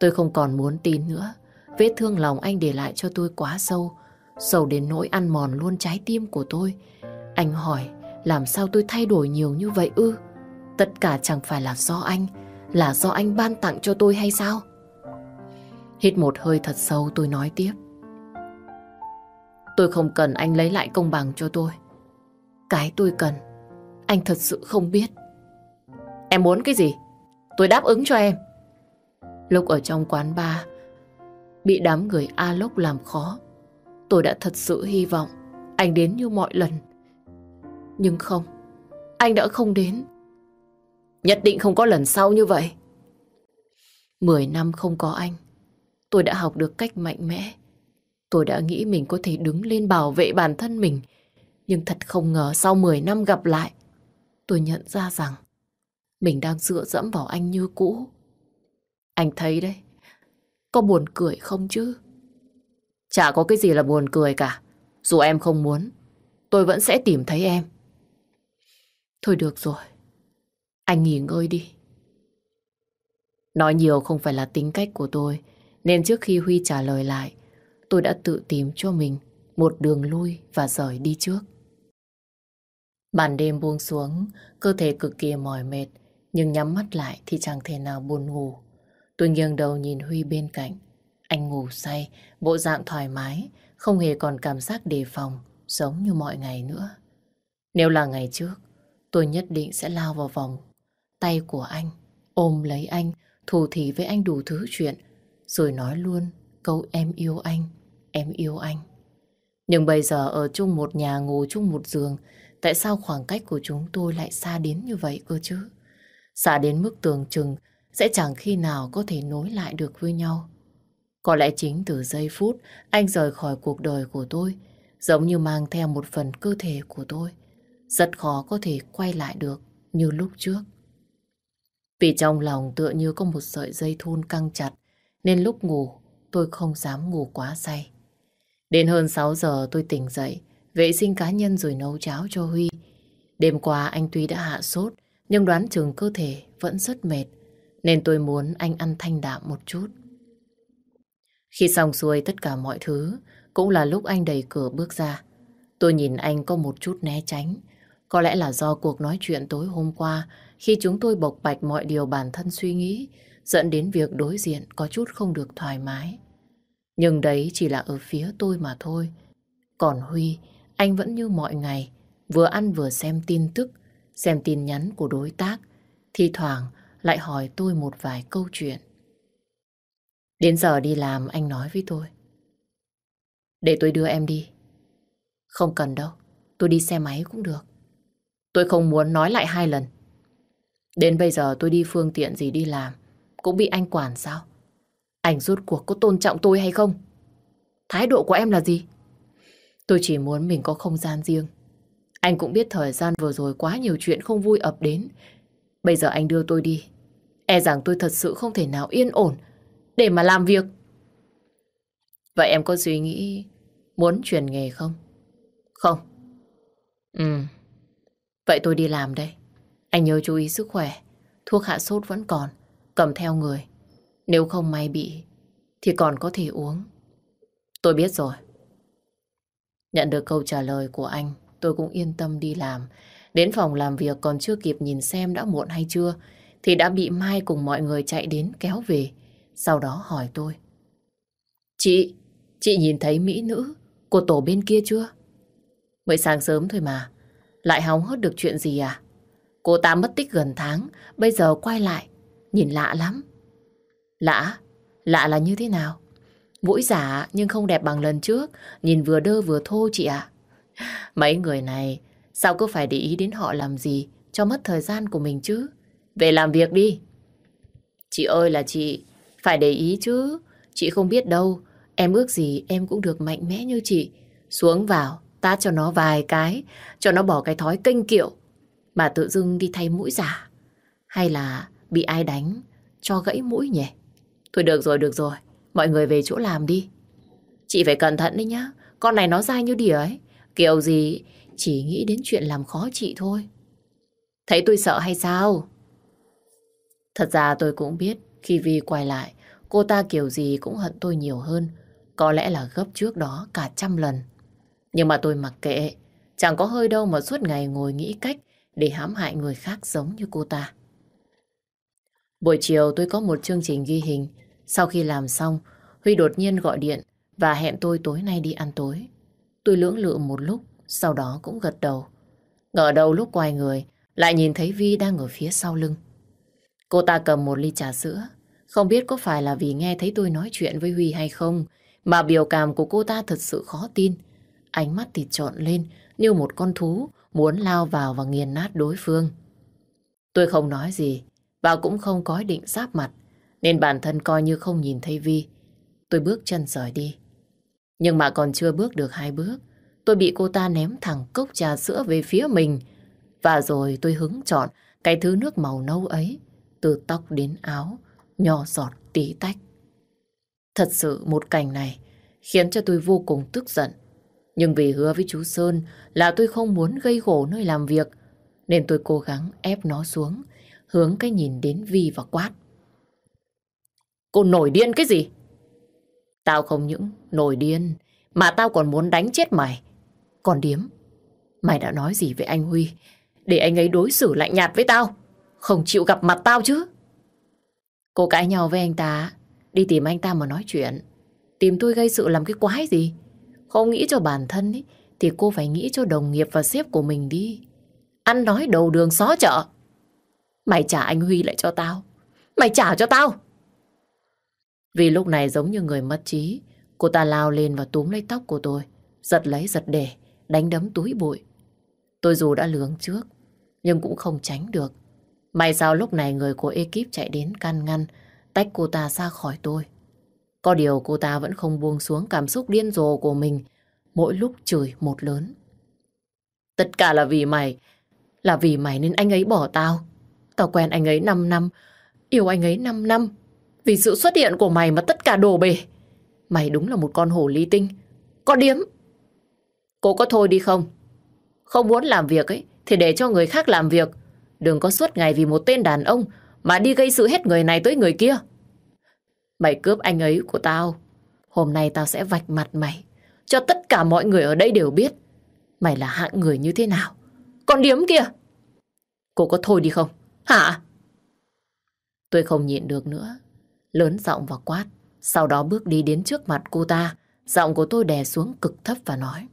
tôi không còn muốn tin nữa. Vết thương lòng anh để lại cho tôi quá sâu, sâu đến nỗi ăn mòn luôn trái tim của tôi. Anh hỏi, làm sao tôi thay đổi nhiều như vậy ư? Tất cả chẳng phải là do anh, là do anh ban tặng cho tôi hay sao? Hít một hơi thật sâu tôi nói tiếp. Tôi không cần anh lấy lại công bằng cho tôi. Cái tôi cần, anh thật sự không biết. Em muốn cái gì? Tôi đáp ứng cho em. Lúc ở trong quán bar, bị đám người A Lốc làm khó. Tôi đã thật sự hy vọng anh đến như mọi lần. Nhưng không, anh đã không đến. Nhất định không có lần sau như vậy. Mười năm không có anh, tôi đã học được cách mạnh mẽ. Tôi đã nghĩ mình có thể đứng lên bảo vệ bản thân mình. Nhưng thật không ngờ sau mười năm gặp lại, tôi nhận ra rằng mình đang dựa dẫm vào anh như cũ. Anh thấy đấy, có buồn cười không chứ? Chả có cái gì là buồn cười cả. Dù em không muốn, tôi vẫn sẽ tìm thấy em. Thôi được rồi, anh nghỉ ngơi đi. Nói nhiều không phải là tính cách của tôi, nên trước khi Huy trả lời lại, tôi đã tự tìm cho mình một đường lui và rời đi trước. Màn đêm buông xuống, cơ thể cực kỳ mỏi mệt, nhưng nhắm mắt lại thì chẳng thể nào buồn ngủ. Tôi nghiêng đầu nhìn Huy bên cạnh. Anh ngủ say, bộ dạng thoải mái, không hề còn cảm giác đề phòng, giống như mọi ngày nữa. Nếu là ngày trước, tôi nhất định sẽ lao vào vòng tay của anh, ôm lấy anh, thù thì với anh đủ thứ chuyện, rồi nói luôn câu em yêu anh, em yêu anh. Nhưng bây giờ ở chung một nhà ngủ chung một giường, tại sao khoảng cách của chúng tôi lại xa đến như vậy cơ chứ? Xa đến mức tường chừng sẽ chẳng khi nào có thể nối lại được với nhau. Có lẽ chính từ giây phút anh rời khỏi cuộc đời của tôi, giống như mang theo một phần cơ thể của tôi. Rất khó có thể quay lại được như lúc trước. Vì trong lòng tựa như có một sợi dây thun căng chặt, nên lúc ngủ tôi không dám ngủ quá say. Đến hơn 6 giờ tôi tỉnh dậy, vệ sinh cá nhân rồi nấu cháo cho Huy. Đêm qua anh tuy đã hạ sốt, nhưng đoán chừng cơ thể vẫn rất mệt, nên tôi muốn anh ăn thanh đạm một chút. Khi xong xuôi tất cả mọi thứ, cũng là lúc anh đẩy cửa bước ra. Tôi nhìn anh có một chút né tránh. Có lẽ là do cuộc nói chuyện tối hôm qua, khi chúng tôi bộc bạch mọi điều bản thân suy nghĩ, dẫn đến việc đối diện có chút không được thoải mái. Nhưng đấy chỉ là ở phía tôi mà thôi. Còn Huy, anh vẫn như mọi ngày, vừa ăn vừa xem tin tức, xem tin nhắn của đối tác, thi thoảng lại hỏi tôi một vài câu chuyện. Đến giờ đi làm anh nói với tôi. Để tôi đưa em đi. Không cần đâu, tôi đi xe máy cũng được. Tôi không muốn nói lại hai lần. Đến bây giờ tôi đi phương tiện gì đi làm, cũng bị anh quản sao? Anh rút cuộc có tôn trọng tôi hay không? Thái độ của em là gì? Tôi chỉ muốn mình có không gian riêng. Anh cũng biết thời gian vừa rồi quá nhiều chuyện không vui ập đến. Bây giờ anh đưa tôi đi. E rằng tôi thật sự không thể nào yên ổn để mà làm việc. Vậy em có suy nghĩ muốn chuyển nghề không? Không. Ừ. Vậy tôi đi làm đây. Anh nhớ chú ý sức khỏe. Thuốc hạ sốt vẫn còn. Cầm theo người. Nếu không may bị thì còn có thể uống. Tôi biết rồi. Nhận được câu trả lời của anh, tôi cũng yên tâm đi làm. Đến phòng làm việc còn chưa kịp nhìn xem đã muộn hay chưa, thì đã bị Mai cùng mọi người chạy đến kéo về. Sau đó hỏi tôi. Chị, chị nhìn thấy mỹ nữ của tổ bên kia chưa? Mới sáng sớm thôi mà. Lại hóng hớt được chuyện gì à? Cô ta mất tích gần tháng, bây giờ quay lại. Nhìn lạ lắm. Lạ? Lạ là như thế nào? Mũi giả nhưng không đẹp bằng lần trước, nhìn vừa đơ vừa thô chị ạ. Mấy người này, sao cứ phải để ý đến họ làm gì, cho mất thời gian của mình chứ? Về làm việc đi. Chị ơi là chị, phải để ý chứ. Chị không biết đâu, em ước gì em cũng được mạnh mẽ như chị. Xuống vào, ta cho nó vài cái, cho nó bỏ cái thói kênh kiệu. Mà tự dưng đi thay mũi giả. Hay là bị ai đánh, cho gãy mũi nhỉ? Thôi được rồi, được rồi. Mọi người về chỗ làm đi. Chị phải cẩn thận đấy nhá. Con này nó dai như đỉa ấy. Kiểu gì chỉ nghĩ đến chuyện làm khó chị thôi. Thấy tôi sợ hay sao? Thật ra tôi cũng biết khi Vi quay lại, cô ta kiểu gì cũng hận tôi nhiều hơn. Có lẽ là gấp trước đó cả trăm lần. Nhưng mà tôi mặc kệ, chẳng có hơi đâu mà suốt ngày ngồi nghĩ cách để hãm hại người khác giống như cô ta. Buổi chiều tôi có một chương trình ghi hình sau khi làm xong, Huy đột nhiên gọi điện và hẹn tôi tối nay đi ăn tối. Tôi lưỡng lự một lúc, sau đó cũng gật đầu. Ngờ đầu lúc quay người, lại nhìn thấy Vi đang ở phía sau lưng. Cô ta cầm một ly trà sữa. Không biết có phải là vì nghe thấy tôi nói chuyện với Huy hay không, mà biểu cảm của cô ta thật sự khó tin. Ánh mắt thì trọn lên như một con thú muốn lao vào và nghiền nát đối phương. Tôi không nói gì và cũng không có ý định giáp mặt nên bản thân coi như không nhìn thấy Vi. Tôi bước chân rời đi. Nhưng mà còn chưa bước được hai bước, tôi bị cô ta ném thẳng cốc trà sữa về phía mình. Và rồi tôi hứng chọn cái thứ nước màu nâu ấy, từ tóc đến áo, nhỏ giọt tí tách. Thật sự một cảnh này khiến cho tôi vô cùng tức giận. Nhưng vì hứa với chú Sơn là tôi không muốn gây gổ nơi làm việc, nên tôi cố gắng ép nó xuống, hướng cái nhìn đến Vi và quát. Cô nổi điên cái gì? Tao không những nổi điên, mà tao còn muốn đánh chết mày. Còn điếm, mày đã nói gì với anh Huy? Để anh ấy đối xử lạnh nhạt với tao. Không chịu gặp mặt tao chứ. Cô cãi nhau với anh ta, đi tìm anh ta mà nói chuyện. Tìm tôi gây sự làm cái quái gì? Không nghĩ cho bản thân ấy thì cô phải nghĩ cho đồng nghiệp và sếp của mình đi. Ăn nói đầu đường xó chợ. Mày trả anh Huy lại cho tao. Mày trả cho tao. Vì lúc này giống như người mất trí, cô ta lao lên và túm lấy tóc của tôi, giật lấy giật để, đánh đấm túi bụi. Tôi dù đã lường trước, nhưng cũng không tránh được. May sao lúc này người của ekip chạy đến can ngăn, tách cô ta ra khỏi tôi. Có điều cô ta vẫn không buông xuống cảm xúc điên rồ của mình, mỗi lúc chửi một lớn. Tất cả là vì mày, là vì mày nên anh ấy bỏ tao. Tao quen anh ấy 5 năm, yêu anh ấy 5 năm. Vì sự xuất hiện của mày mà tất cả đổ bể. Mày đúng là một con hổ ly tinh. Có điếm. Cô có thôi đi không? Không muốn làm việc ấy, thì để cho người khác làm việc. Đừng có suốt ngày vì một tên đàn ông mà đi gây sự hết người này tới người kia. Mày cướp anh ấy của tao. Hôm nay tao sẽ vạch mặt mày. Cho tất cả mọi người ở đây đều biết. Mày là hạng người như thế nào. Còn điếm kia. Cô có thôi đi không? Hả? Tôi không nhịn được nữa. Lớn giọng và quát. Sau đó bước đi đến trước mặt cô ta. Giọng của tôi đè xuống cực thấp và nói.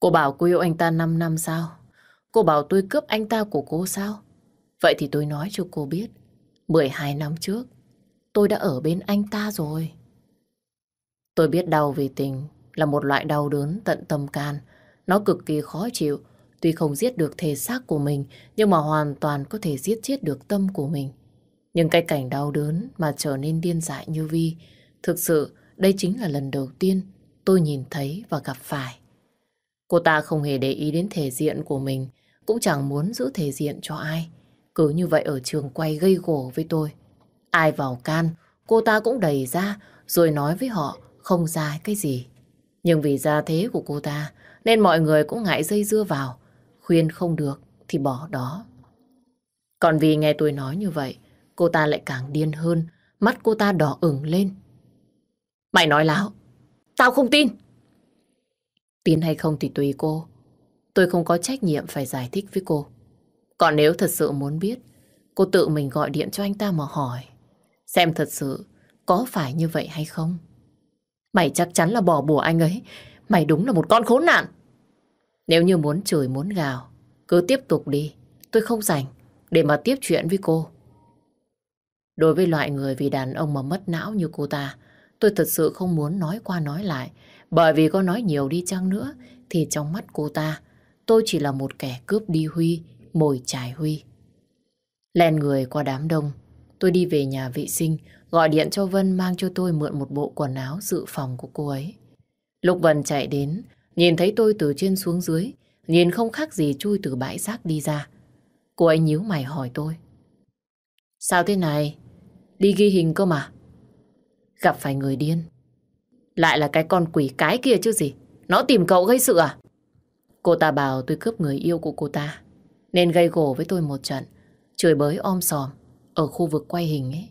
Cô bảo cô yêu anh ta 5 năm sao? Cô bảo tôi cướp anh ta của cô sao? Vậy thì tôi nói cho cô biết. 12 năm trước, tôi đã ở bên anh ta rồi. Tôi biết đau vì tình là một loại đau đớn tận tâm can. Nó cực kỳ khó chịu. Tuy không giết được thể xác của mình, nhưng mà hoàn toàn có thể giết chết được tâm của mình. Nhưng cái cảnh đau đớn mà trở nên điên dại như Vi, thực sự đây chính là lần đầu tiên tôi nhìn thấy và gặp phải. Cô ta không hề để ý đến thể diện của mình, cũng chẳng muốn giữ thể diện cho ai. Cứ như vậy ở trường quay gây gổ với tôi. Ai vào can, cô ta cũng đẩy ra rồi nói với họ không ra cái gì. Nhưng vì gia thế của cô ta nên mọi người cũng ngại dây dưa vào. Khuyên không được thì bỏ đó. Còn vì nghe tôi nói như vậy, cô ta lại càng điên hơn. Mắt cô ta đỏ ửng lên. Mày nói láo. Tao không tin. Tin hay không thì tùy cô. Tôi không có trách nhiệm phải giải thích với cô. Còn nếu thật sự muốn biết, cô tự mình gọi điện cho anh ta mà hỏi. Xem thật sự có phải như vậy hay không? Mày chắc chắn là bỏ bùa anh ấy. Mày đúng là một con khốn nạn. Nếu như muốn chửi muốn gào, cứ tiếp tục đi. Tôi không rảnh để mà tiếp chuyện với cô. Đối với loại người vì đàn ông mà mất não như cô ta, tôi thật sự không muốn nói qua nói lại. Bởi vì có nói nhiều đi chăng nữa, thì trong mắt cô ta, tôi chỉ là một kẻ cướp đi Huy, mồi trải Huy. Lèn người qua đám đông, tôi đi về nhà vệ sinh, gọi điện cho Vân mang cho tôi mượn một bộ quần áo dự phòng của cô ấy. Lúc Vân chạy đến, nhìn thấy tôi từ trên xuống dưới, nhìn không khác gì chui từ bãi rác đi ra. Cô ấy nhíu mày hỏi tôi. Sao thế này? Đi ghi hình cơ mà. Gặp phải người điên. Lại là cái con quỷ cái kia chứ gì. Nó tìm cậu gây sự à? Cô ta bảo tôi cướp người yêu của cô ta. Nên gây gổ với tôi một trận. Chửi bới om sòm ở khu vực quay hình ấy.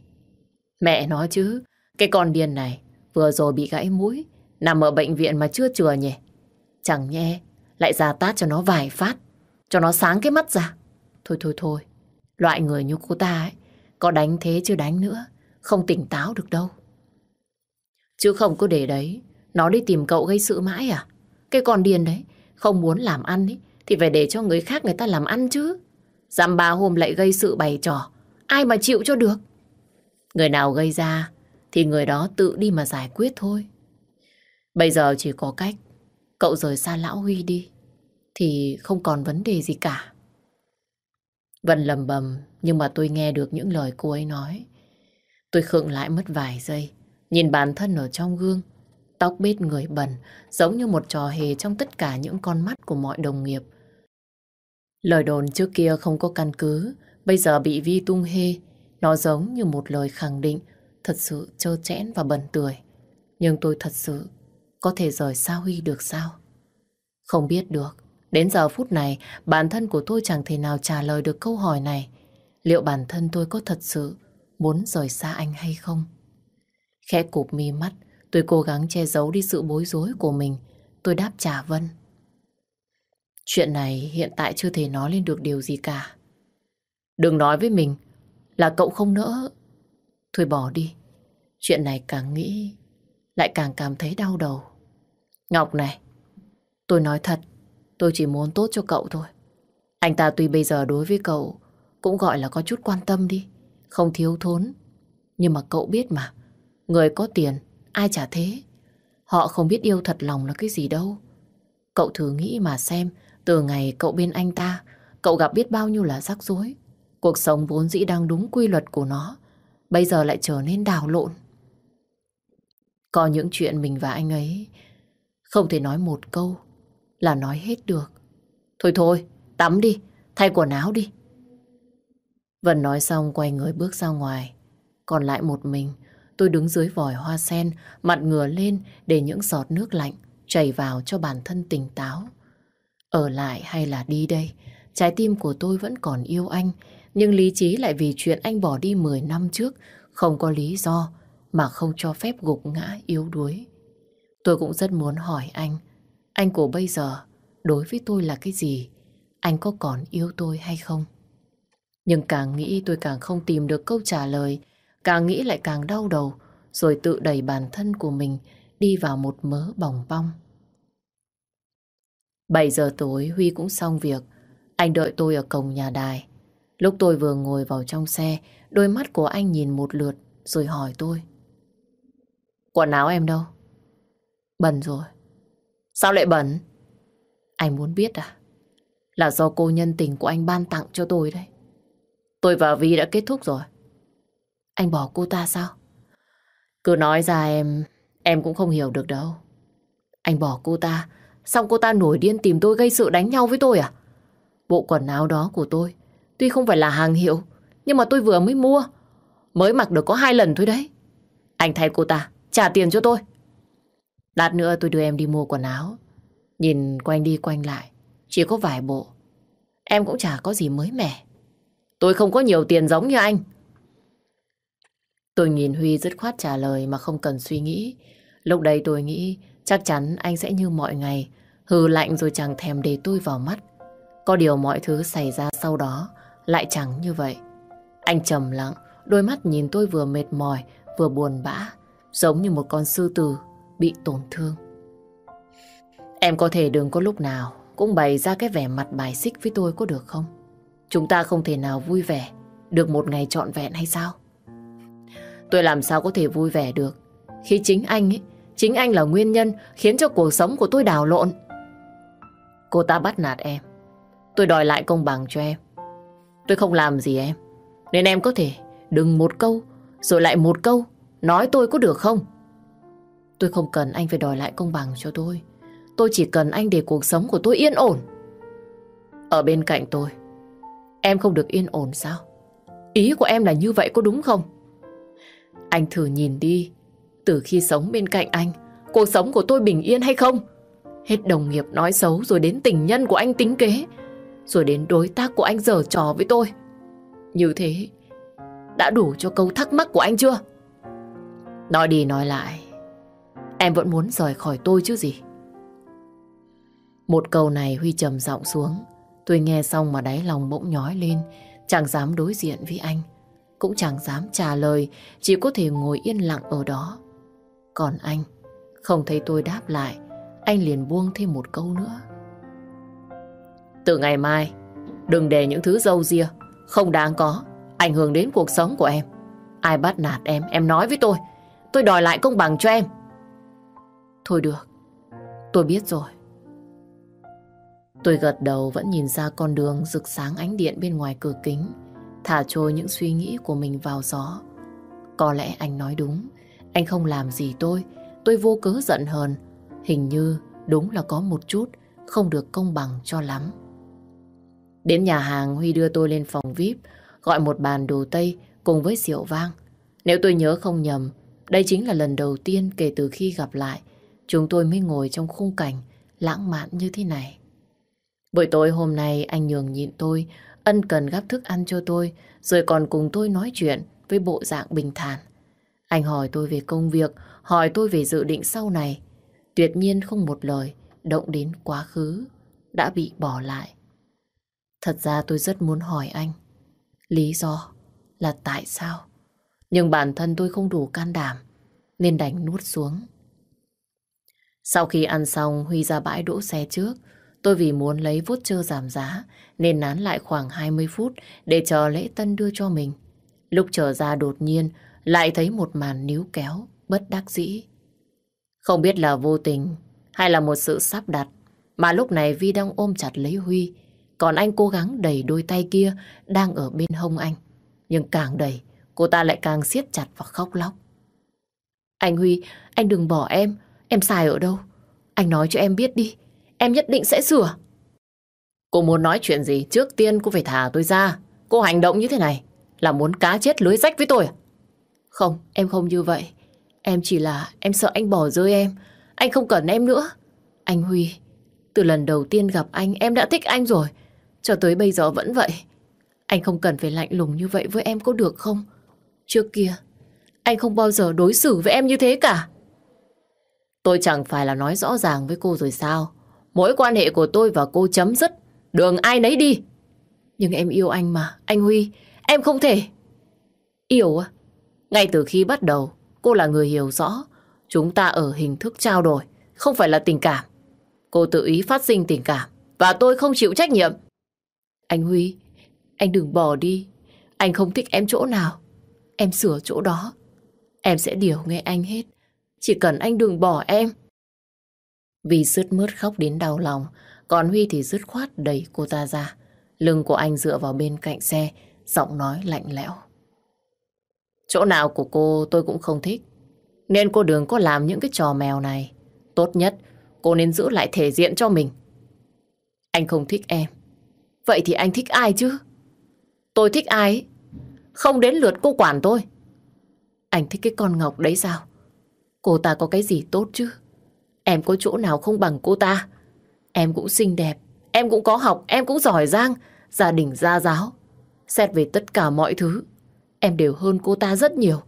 Mẹ nói chứ, cái con điên này vừa rồi bị gãy mũi, nằm ở bệnh viện mà chưa chừa nhỉ. Chẳng nhẽ lại ra tát cho nó vài phát, cho nó sáng cái mắt ra. Thôi thôi thôi, loại người như cô ta ấy, có đánh thế chứ đánh nữa, không tỉnh táo được đâu. Chứ không có để đấy, nó đi tìm cậu gây sự mãi à? Cái con điên đấy, không muốn làm ăn ấy, thì phải để cho người khác người ta làm ăn chứ. Dăm ba hôm lại gây sự bày trò, ai mà chịu cho được. Người nào gây ra thì người đó tự đi mà giải quyết thôi. Bây giờ chỉ có cách cậu rời xa lão Huy đi thì không còn vấn đề gì cả. Vân lầm bầm nhưng mà tôi nghe được những lời cô ấy nói. Tôi khựng lại mất vài giây, nhìn bản thân ở trong gương. Tóc bết người bẩn, giống như một trò hề trong tất cả những con mắt của mọi đồng nghiệp. Lời đồn trước kia không có căn cứ, bây giờ bị Vi tung hê, Nó giống như một lời khẳng định thật sự trơ trẽn và bẩn tuổi. Nhưng tôi thật sự có thể rời xa Huy được sao? Không biết được. Đến giờ phút này, bản thân của tôi chẳng thể nào trả lời được câu hỏi này. Liệu bản thân tôi có thật sự muốn rời xa anh hay không? Khẽ cụp mi mắt, tôi cố gắng che giấu đi sự bối rối của mình. Tôi đáp trả Vân. Chuyện này hiện tại chưa thể nói lên được điều gì cả. Đừng nói với mình là cậu không nỡ. Thôi bỏ đi. Chuyện này càng nghĩ lại càng cảm thấy đau đầu. Ngọc này, tôi nói thật, tôi chỉ muốn tốt cho cậu thôi. Anh ta tuy bây giờ đối với cậu cũng gọi là có chút quan tâm đi, không thiếu thốn. Nhưng mà cậu biết mà, người có tiền, ai trả thế. Họ không biết yêu thật lòng là cái gì đâu. Cậu thử nghĩ mà xem, từ ngày cậu bên anh ta, cậu gặp biết bao nhiêu là rắc rối. Cuộc sống vốn dĩ đang đúng quy luật của nó, bây giờ lại trở nên đảo lộn. Có những chuyện mình và anh ấy không thể nói một câu là nói hết được. Thôi thôi, tắm đi, thay quần áo đi. Vân nói xong quay người bước ra ngoài. Còn lại một mình, tôi đứng dưới vòi hoa sen, mặt ngửa lên để những giọt nước lạnh chảy vào cho bản thân tỉnh táo. Ở lại hay là đi đây? Trái tim của tôi vẫn còn yêu anh, nhưng lý trí lại vì chuyện anh bỏ đi 10 năm trước, không có lý do mà không cho phép gục ngã yếu đuối. Tôi cũng rất muốn hỏi anh, anh của bây giờ đối với tôi là cái gì? Anh có còn yêu tôi hay không? Nhưng càng nghĩ tôi càng không tìm được câu trả lời, càng nghĩ lại càng đau đầu, rồi tự đẩy bản thân của mình đi vào một mớ bỏng bong. 7 giờ tối Huy cũng xong việc, anh đợi tôi ở cổng nhà đài. Lúc tôi vừa ngồi vào trong xe, đôi mắt của anh nhìn một lượt rồi hỏi tôi. Quần áo em đâu? Bẩn rồi. Sao lại bẩn? Anh muốn biết à? Là do cô nhân tình của anh ban tặng cho tôi đấy. Tôi và Vi đã kết thúc rồi. Anh bỏ cô ta sao? Cứ nói ra em, em cũng không hiểu được đâu. Anh bỏ cô ta, xong cô ta nổi điên tìm tôi gây sự đánh nhau với tôi à? Bộ quần áo đó của tôi, tuy không phải là hàng hiệu, nhưng mà tôi vừa mới mua. Mới mặc được có hai lần thôi đấy. Anh thay cô ta, trả tiền cho tôi. Lát nữa tôi đưa em đi mua quần áo. Nhìn quanh đi quanh lại, chỉ có vài bộ. Em cũng chả có gì mới mẻ. Tôi không có nhiều tiền giống như anh. Tôi nhìn Huy dứt khoát trả lời mà không cần suy nghĩ. Lúc đây tôi nghĩ chắc chắn anh sẽ như mọi ngày, hừ lạnh rồi chẳng thèm để tôi vào mắt. Có điều mọi thứ xảy ra sau đó lại chẳng như vậy. Anh trầm lặng, đôi mắt nhìn tôi vừa mệt mỏi, vừa buồn bã, giống như một con sư tử bị tổn thương. Em có thể đừng có lúc nào cũng bày ra cái vẻ mặt bài xích với tôi có được không? Chúng ta không thể nào vui vẻ được một ngày trọn vẹn hay sao? Tôi làm sao có thể vui vẻ được khi chính anh ấy, chính anh là nguyên nhân khiến cho cuộc sống của tôi đảo lộn. Cô ta bắt nạt em. Tôi đòi lại công bằng cho em. Tôi không làm gì em. Nên em có thể đừng một câu rồi lại một câu nói tôi có được không? Tôi không cần anh phải đòi lại công bằng cho tôi. Tôi chỉ cần anh để cuộc sống của tôi yên ổn. Ở bên cạnh tôi, em không được yên ổn sao? Ý của em là như vậy có đúng không? Anh thử nhìn đi, từ khi sống bên cạnh anh, cuộc sống của tôi bình yên hay không? Hết đồng nghiệp nói xấu rồi đến tình nhân của anh tính kế, rồi đến đối tác của anh giở trò với tôi. Như thế, đã đủ cho câu thắc mắc của anh chưa? Nói đi nói lại, em vẫn muốn rời khỏi tôi chứ gì? Một câu này Huy trầm giọng xuống. Tôi nghe xong mà đáy lòng bỗng nhói lên, chẳng dám đối diện với anh. Cũng chẳng dám trả lời, chỉ có thể ngồi yên lặng ở đó. Còn anh, không thấy tôi đáp lại, anh liền buông thêm một câu nữa. Từ ngày mai, đừng để những thứ dâu ria, không đáng có, ảnh hưởng đến cuộc sống của em. Ai bắt nạt em, em nói với tôi. Tôi đòi lại công bằng cho em. Thôi được, tôi biết rồi. Tôi gật đầu vẫn nhìn ra con đường rực sáng ánh điện bên ngoài cửa kính, thả trôi những suy nghĩ của mình vào gió. Có lẽ anh nói đúng, anh không làm gì tôi, tôi vô cớ giận hờn. Hình như đúng là có một chút không được công bằng cho lắm. Đến nhà hàng Huy đưa tôi lên phòng VIP, gọi một bàn đồ Tây cùng với rượu Vang. Nếu tôi nhớ không nhầm, đây chính là lần đầu tiên kể từ khi gặp lại, chúng tôi mới ngồi trong khung cảnh lãng mạn như thế này. Buổi tối hôm nay anh nhường nhịn tôi, ân cần gắp thức ăn cho tôi, rồi còn cùng tôi nói chuyện với bộ dạng bình thản. Anh hỏi tôi về công việc, hỏi tôi về dự định sau này. Tuyệt nhiên không một lời, động đến quá khứ, đã bị bỏ lại. Thật ra tôi rất muốn hỏi anh, lý do là tại sao? Nhưng bản thân tôi không đủ can đảm, nên đành nuốt xuống. Sau khi ăn xong, Huy ra bãi đỗ xe trước. Tôi vì muốn lấy voucher giảm giá, nên nán lại khoảng 20 phút để chờ lễ tân đưa cho mình. Lúc trở ra đột nhiên, lại thấy một màn níu kéo, bất đắc dĩ. Không biết là vô tình hay là một sự sắp đặt, mà lúc này Vi đang ôm chặt lấy Huy, còn anh cố gắng đẩy đôi tay kia đang ở bên hông anh. Nhưng càng đẩy, cô ta lại càng siết chặt và khóc lóc. Anh Huy, anh đừng bỏ em, em sai ở đâu? Anh nói cho em biết đi, em nhất định sẽ sửa. Cô muốn nói chuyện gì trước tiên cô phải thả tôi ra. Cô hành động như thế này là muốn cá chết lưới rách với tôi à? Không, em không như vậy. Em chỉ là em sợ anh bỏ rơi em. Anh không cần em nữa. Anh Huy, từ lần đầu tiên gặp anh em đã thích anh rồi. Cho tới bây giờ vẫn vậy. Anh không cần phải lạnh lùng như vậy với em có được không? Trước kia, anh không bao giờ đối xử với em như thế cả. Tôi chẳng phải là nói rõ ràng với cô rồi sao? Mối quan hệ của tôi và cô chấm dứt. Đường ai nấy đi. Nhưng em yêu anh mà, anh Huy. Em không thể. Yêu à? Ngay từ khi bắt đầu, cô là người hiểu rõ. Chúng ta ở hình thức trao đổi, không phải là tình cảm. Cô tự ý phát sinh tình cảm, và tôi không chịu trách nhiệm. Anh Huy, anh đừng bỏ đi. Anh không thích em chỗ nào. Em sửa chỗ đó. Em sẽ điều nghe anh hết. Chỉ cần anh đừng bỏ em. Vì sứt mướt khóc đến đau lòng, còn Huy thì dứt khoát đẩy cô ta ra. Lưng của anh dựa vào bên cạnh xe, giọng nói lạnh lẽo. Chỗ nào của cô tôi cũng không thích. Nên cô đừng có làm những cái trò mèo này. Tốt nhất, cô nên giữ lại thể diện cho mình. Anh không thích em. Vậy thì anh thích ai chứ? Tôi thích ai? Không đến lượt cô quản tôi. Anh thích cái con Ngọc đấy sao? Cô ta có cái gì tốt chứ? Em có chỗ nào không bằng cô ta? Em cũng xinh đẹp, em cũng có học, em cũng giỏi giang, gia đình gia giáo. Xét về tất cả mọi thứ, em đều hơn cô ta rất nhiều.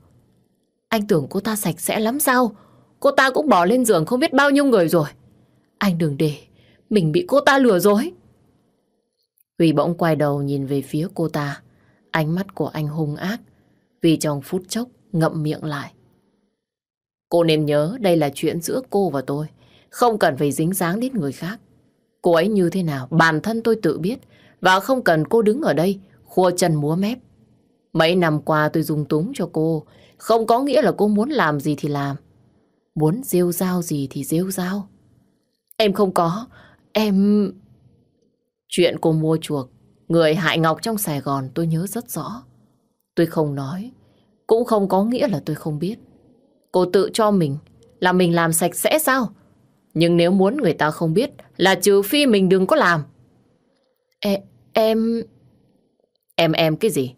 Anh tưởng cô ta sạch sẽ lắm sao? Cô ta cũng bỏ lên giường không biết bao nhiêu người rồi. Anh đừng để mình bị cô ta lừa dối. Huy bỗng quay đầu nhìn về phía cô ta. Ánh mắt của anh hung ác. Vì trong phút chốc ngậm miệng lại. Cô nên nhớ đây là chuyện giữa cô và tôi. Không cần phải dính dáng đến người khác. Cô ấy như thế nào, bản thân tôi tự biết. Và không cần cô đứng ở đây, khua chân múa mép. Mấy năm qua tôi dùng túng cho cô. Không có nghĩa là cô muốn làm gì thì làm. Muốn rêu rao gì thì rêu rao. Em không có. Em... Chuyện cô mua chuộc, người hại Ngọc trong Sài Gòn tôi nhớ rất rõ. Tôi không nói, cũng không có nghĩa là tôi không biết. Cô tự cho mình là mình làm sạch sẽ sao? Nhưng nếu muốn người ta không biết là trừ phi mình đừng có làm. E, em... Em em cái gì?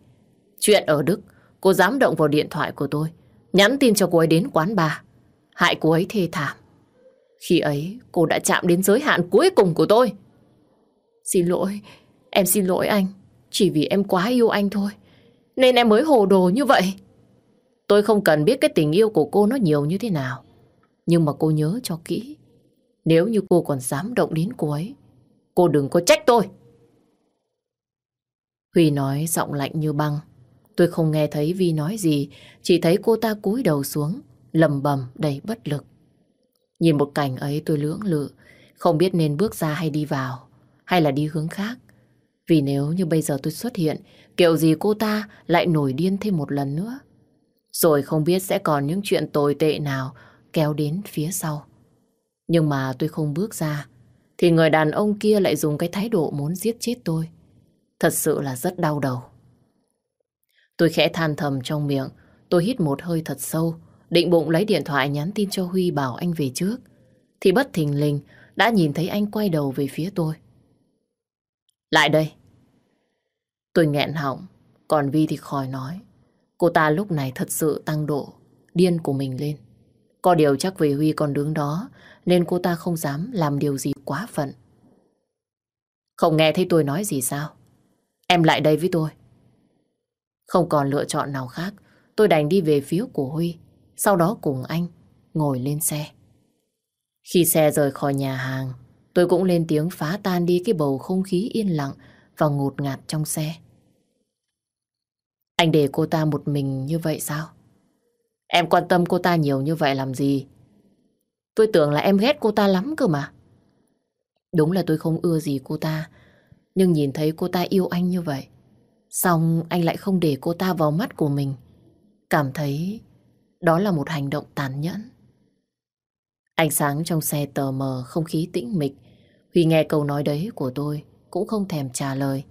Chuyện ở Đức, cô dám động vào điện thoại của tôi, nhắn tin cho cô ấy đến quán bar. Hại cô ấy thê thảm. Khi ấy, cô đã chạm đến giới hạn cuối cùng của tôi. Xin lỗi, em xin lỗi anh. Chỉ vì em quá yêu anh thôi. Nên em mới hồ đồ như vậy. Tôi không cần biết cái tình yêu của cô nó nhiều như thế nào. Nhưng mà cô nhớ cho kỹ. Nếu như cô còn dám động đến cô ấy, cô đừng có trách tôi. Huy nói giọng lạnh như băng. Tôi không nghe thấy Vi nói gì, chỉ thấy cô ta cúi đầu xuống, lầm bầm đầy bất lực. Nhìn một cảnh ấy tôi lưỡng lự, không biết nên bước ra hay đi vào, hay là đi hướng khác. Vì nếu như bây giờ tôi xuất hiện, kiểu gì cô ta lại nổi điên thêm một lần nữa. Rồi không biết sẽ còn những chuyện tồi tệ nào kéo đến phía sau. Nhưng mà tôi không bước ra, thì người đàn ông kia lại dùng cái thái độ muốn giết chết tôi. Thật sự là rất đau đầu. Tôi khẽ than thầm trong miệng, tôi hít một hơi thật sâu, định bụng lấy điện thoại nhắn tin cho Huy bảo anh về trước. Thì bất thình lình đã nhìn thấy anh quay đầu về phía tôi. Lại đây. Tôi nghẹn họng, còn Vi thì khỏi nói. Cô ta lúc này thật sự tăng độ, điên của mình lên. Có điều chắc vì Huy còn đứng đó, nên cô ta không dám làm điều gì quá phận. Không nghe thấy tôi nói gì sao? Em lại đây với tôi. Không còn lựa chọn nào khác, tôi đành đi về phía của Huy, sau đó cùng anh ngồi lên xe. Khi xe rời khỏi nhà hàng, tôi cũng lên tiếng phá tan đi cái bầu không khí yên lặng và ngột ngạt trong xe. Anh để cô ta một mình như vậy sao? Em quan tâm cô ta nhiều như vậy làm gì? Tôi tưởng là em ghét cô ta lắm cơ mà. Đúng là tôi không ưa gì cô ta, nhưng nhìn thấy cô ta yêu anh như vậy, xong anh lại không để cô ta vào mắt của mình. Cảm thấy đó là một hành động tàn nhẫn. Ánh sáng trong xe tờ mờ, không khí tĩnh mịch. Huy nghe câu nói đấy của tôi cũng không thèm trả lời,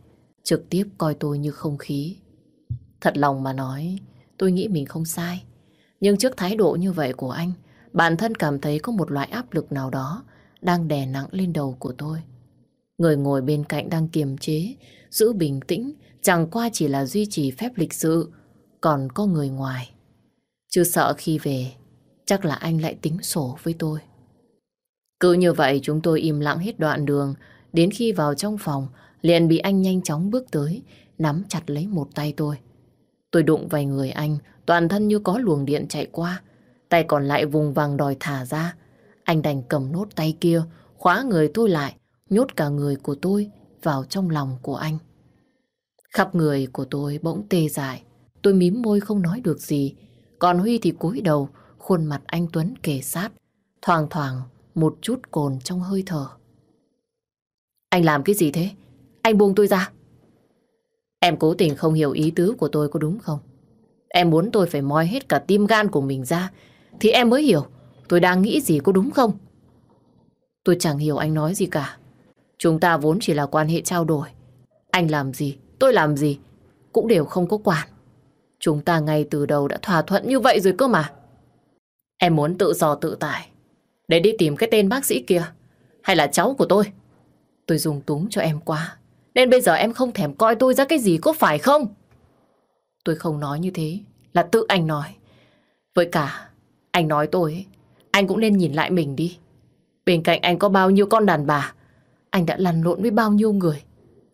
trực tiếp coi tôi như không khí. Thật lòng mà nói, tôi nghĩ mình không sai. Nhưng trước thái độ như vậy của anh, bản thân cảm thấy có một loại áp lực nào đó đang đè nặng lên đầu của tôi. Người ngồi bên cạnh đang kiềm chế, giữ bình tĩnh, chẳng qua chỉ là duy trì phép lịch sự, còn có người ngoài. Chứ sợ khi về, chắc là anh lại tính sổ với tôi. Cứ như vậy chúng tôi im lặng hết đoạn đường, đến khi vào trong phòng, liền bị anh nhanh chóng bước tới, nắm chặt lấy một tay tôi. Tôi đụng vào người anh, toàn thân như có luồng điện chạy qua, tay còn lại vùng vàng đòi thả ra. Anh đành cầm nốt tay kia, khóa người tôi lại, nhốt cả người của tôi vào trong lòng của anh. Khắp người của tôi bỗng tê dại, tôi mím môi không nói được gì, còn Huy thì cúi đầu, khuôn mặt anh Tuấn kề sát, thoảng thoảng một chút cồn trong hơi thở. Anh làm cái gì thế? Anh buông tôi ra. Em cố tình không hiểu ý tứ của tôi có đúng không? Em muốn tôi phải moi hết cả tim gan của mình ra thì em mới hiểu tôi đang nghĩ gì có đúng không? Tôi chẳng hiểu anh nói gì cả. Chúng ta vốn chỉ là quan hệ trao đổi. Anh làm gì, tôi làm gì cũng đều không có quản. Chúng ta ngay từ đầu đã thỏa thuận như vậy rồi cơ mà. Em muốn tự do tự tại để đi tìm cái tên bác sĩ kia hay là cháu của tôi. Tôi dùng túng cho em quá nên bây giờ em không thèm coi tôi ra cái gì có phải không? Tôi không nói như thế là tự anh nói. Với cả anh nói tôi anh cũng nên nhìn lại mình đi. Bên cạnh anh có bao nhiêu con đàn bà anh đã lăn lộn với bao nhiêu người.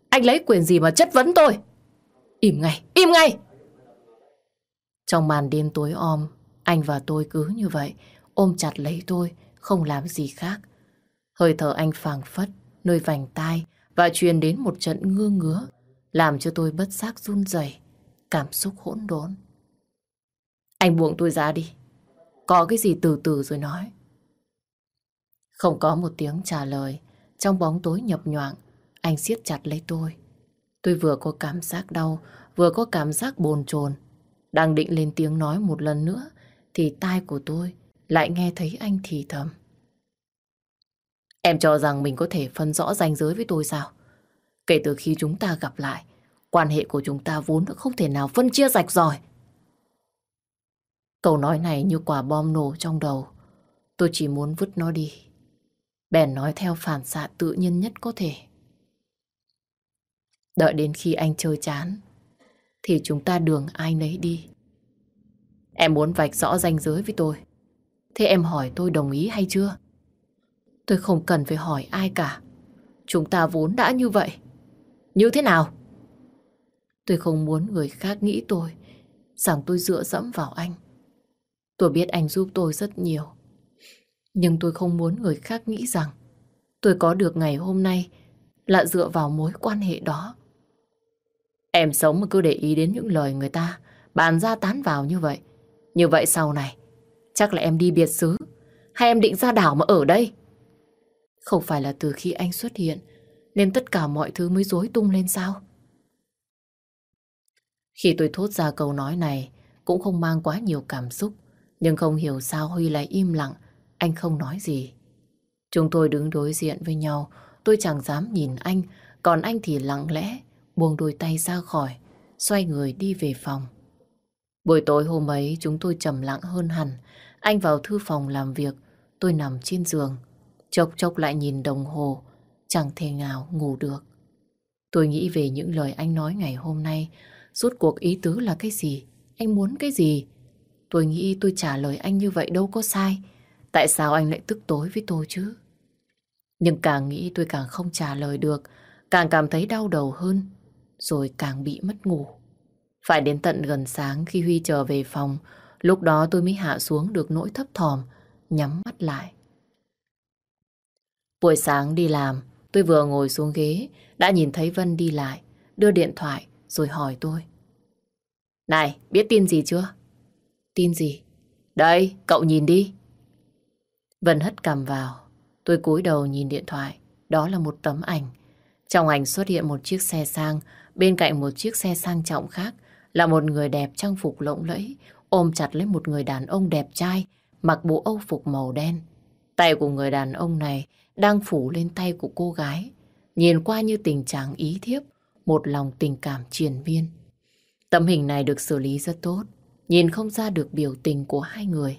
Anh lấy quyền gì mà chất vấn tôi? Im ngay, im ngay! Trong màn đêm tối om, anh và tôi cứ như vậy, ôm chặt lấy tôi, không làm gì khác. Hơi thở anh phàng phất, nơi vành tai và truyền đến một trận ngơ ngứa, làm cho tôi bất giác run rẩy, cảm xúc hỗn độn. Anh buông tôi ra đi. Có cái gì từ từ rồi nói. Không có một tiếng trả lời, trong bóng tối nhập nhoạng, anh siết chặt lấy tôi. Tôi vừa có cảm giác đau, vừa có cảm giác bồn chồn. Đang định lên tiếng nói một lần nữa, thì tai của tôi lại nghe thấy anh thì thầm. Em cho rằng mình có thể phân rõ ranh giới với tôi sao? Kể từ khi chúng ta gặp lại, quan hệ của chúng ta vốn đã không thể nào phân chia rạch ròi. Câu nói này như quả bom nổ trong đầu. Tôi chỉ muốn vứt nó đi. Bèn nói theo phản xạ tự nhiên nhất có thể. Đợi đến khi anh chơi chán, thì chúng ta đường ai nấy đi. Em muốn vạch rõ ranh giới với tôi. Thế em hỏi tôi đồng ý hay chưa? Tôi không cần phải hỏi ai cả. Chúng ta vốn đã như vậy. Như thế nào? Tôi không muốn người khác nghĩ tôi rằng tôi dựa dẫm vào anh. Tôi biết anh giúp tôi rất nhiều. Nhưng tôi không muốn người khác nghĩ rằng tôi có được ngày hôm nay là dựa vào mối quan hệ đó. Em sống mà cứ để ý đến những lời người ta bàn ra tán vào như vậy. Như vậy sau này, chắc là em đi biệt xứ hay em định ra đảo mà ở đây? Không phải là từ khi anh xuất hiện nên tất cả mọi thứ mới rối tung lên sao? Khi tôi thốt ra câu nói này cũng không mang quá nhiều cảm xúc nhưng không hiểu sao Huy lại im lặng anh không nói gì. Chúng tôi đứng đối diện với nhau tôi chẳng dám nhìn anh còn anh thì lặng lẽ buông đôi tay ra khỏi xoay người đi về phòng. Buổi tối hôm ấy chúng tôi trầm lặng hơn hẳn anh vào thư phòng làm việc tôi nằm trên giường Chốc chốc lại nhìn đồng hồ, chẳng thể nào ngủ được. Tôi nghĩ về những lời anh nói ngày hôm nay, rốt cuộc ý tứ là cái gì, anh muốn cái gì? Tôi nghĩ tôi trả lời anh như vậy đâu có sai. Tại sao anh lại tức tối với tôi chứ? Nhưng càng nghĩ tôi càng không trả lời được, càng cảm thấy đau đầu hơn, rồi càng bị mất ngủ. Phải đến tận gần sáng khi Huy trở về phòng, lúc đó tôi mới hạ xuống được nỗi thấp thỏm, nhắm mắt lại. Buổi sáng đi làm, tôi vừa ngồi xuống ghế, đã nhìn thấy Vân đi lại, đưa điện thoại rồi hỏi tôi. Này, biết tin gì chưa? Tin gì? Đây, cậu nhìn đi. Vân hất cầm vào. Tôi cúi đầu nhìn điện thoại. Đó là một tấm ảnh. Trong ảnh xuất hiện một chiếc xe sang, bên cạnh một chiếc xe sang trọng khác là một người đẹp trang phục lộng lẫy, ôm chặt lấy một người đàn ông đẹp trai, mặc bộ âu phục màu đen. Tay của người đàn ông này đang phủ lên tay của cô gái, nhìn qua như tình trạng ý thiếp, một lòng tình cảm triền miên. Tấm hình này được xử lý rất tốt, nhìn không ra được biểu tình của hai người.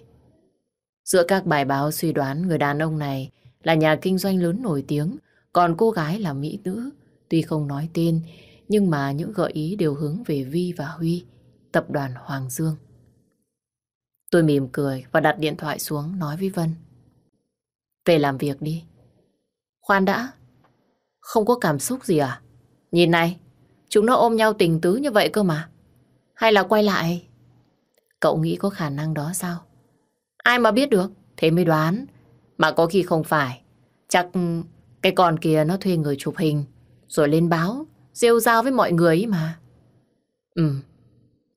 Giữa các bài báo suy đoán người đàn ông này là nhà kinh doanh lớn nổi tiếng, còn cô gái là mỹ nữ. Tuy không nói tên, nhưng mà những gợi ý đều hướng về Vi và Huy, tập đoàn Hoàng Dương. Tôi mỉm cười và đặt điện thoại xuống nói với Vân. Về làm việc đi. Khoan đã, không có cảm xúc gì à? Nhìn này, chúng nó ôm nhau tình tứ như vậy cơ mà. Hay là quay lại? Cậu nghĩ có khả năng đó sao? Ai mà biết được, thế mới đoán. Mà có khi không phải. Chắc cái con kia nó thuê người chụp hình, rồi lên báo, rêu rao với mọi người ấy mà. Ừ.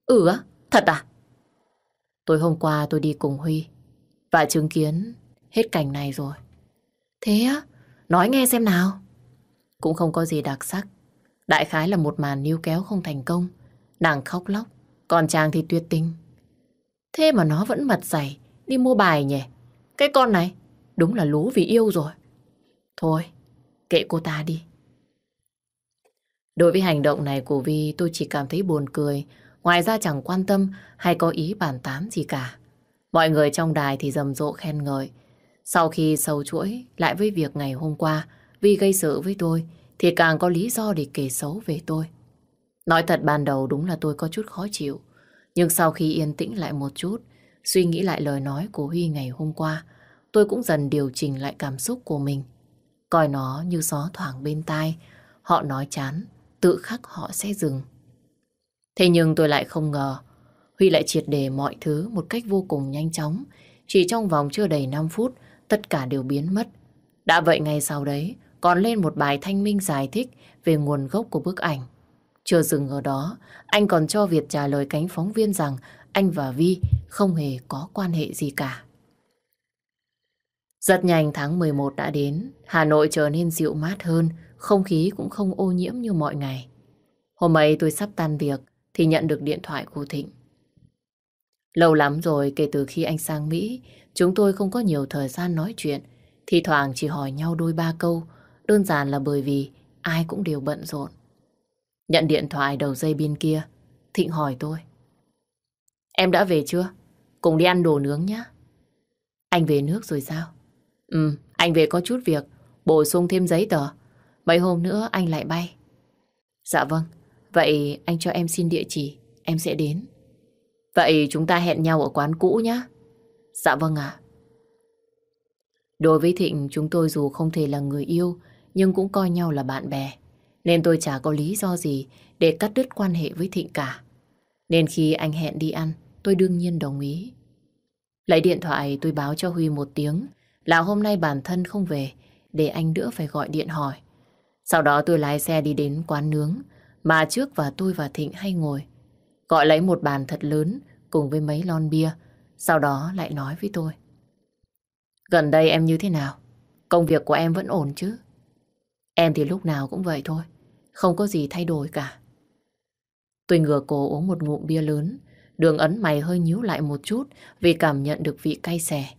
Ừ á? Thật à? Tối hôm qua tôi đi cùng Huy và chứng kiến hết cảnh này rồi. Thế á? Nói nghe xem nào. Cũng không có gì đặc sắc. Đại khái là một màn níu kéo không thành công. Nàng khóc lóc, còn chàng thì tuyệt tình. Thế mà nó vẫn mặt dày, đi mua bài nhỉ? Cái con này, đúng là lú vì yêu rồi. Thôi, kệ cô ta đi. Đối với hành động này của Vi, tôi chỉ cảm thấy buồn cười. Ngoài ra chẳng quan tâm hay có ý bàn tán gì cả. Mọi người trong đài thì rầm rộ khen ngợi. Sau khi sâu chuỗi lại với việc ngày hôm qua, Vi gây sự với tôi, thì càng có lý do để kể xấu về tôi. Nói thật ban đầu đúng là tôi có chút khó chịu. Nhưng sau khi yên tĩnh lại một chút, suy nghĩ lại lời nói của Huy ngày hôm qua, tôi cũng dần điều chỉnh lại cảm xúc của mình. Coi nó như gió thoảng bên tai, họ nói chán, tự khắc họ sẽ dừng. Thế nhưng tôi lại không ngờ, Huy lại triệt đề mọi thứ một cách vô cùng nhanh chóng. Chỉ trong vòng chưa đầy 5 phút, tất cả đều biến mất. Đã vậy ngay sau đấy, còn lên một bài thanh minh giải thích về nguồn gốc của bức ảnh. Chưa dừng ở đó, anh còn cho Việt trả lời cánh phóng viên rằng anh và Vi không hề có quan hệ gì cả. Rất nhanh tháng 11 đã đến, Hà Nội trở nên dịu mát hơn, không khí cũng không ô nhiễm như mọi ngày. Hôm ấy tôi sắp tan việc thì nhận được điện thoại của Thịnh. Lâu lắm rồi kể từ khi anh sang Mỹ, chúng tôi không có nhiều thời gian nói chuyện, thì thoảng chỉ hỏi nhau đôi ba câu, đơn giản là bởi vì ai cũng đều bận rộn. Nhận điện thoại đầu dây bên kia, Thịnh hỏi tôi. Em đã về chưa? Cùng đi ăn đồ nướng nhé. Anh về nước rồi sao? Ừ, anh về có chút việc, bổ sung thêm giấy tờ. Mấy hôm nữa anh lại bay. Dạ vâng, vậy anh cho em xin địa chỉ, em sẽ đến. Vậy chúng ta hẹn nhau ở quán cũ nhé. Dạ vâng ạ. Đối với Thịnh, chúng tôi dù không thể là người yêu, nhưng cũng coi nhau là bạn bè. Nên tôi chả có lý do gì để cắt đứt quan hệ với Thịnh cả. Nên khi anh hẹn đi ăn, tôi đương nhiên đồng ý. Lấy điện thoại tôi báo cho Huy một tiếng là hôm nay bản thân không về để anh đỡ phải gọi điện hỏi. Sau đó tôi lái xe đi đến quán nướng mà trước và tôi và Thịnh hay ngồi. Gọi lấy một bàn thật lớn cùng với mấy lon bia. Sau đó lại nói với tôi. Gần đây em như thế nào? Công việc của em vẫn ổn chứ? Em thì lúc nào cũng vậy thôi. Không có gì thay đổi cả. Tôi ngửa cổ uống một ngụm bia lớn. Đường ấn mày hơi nhíu lại một chút vì cảm nhận được vị cay xè.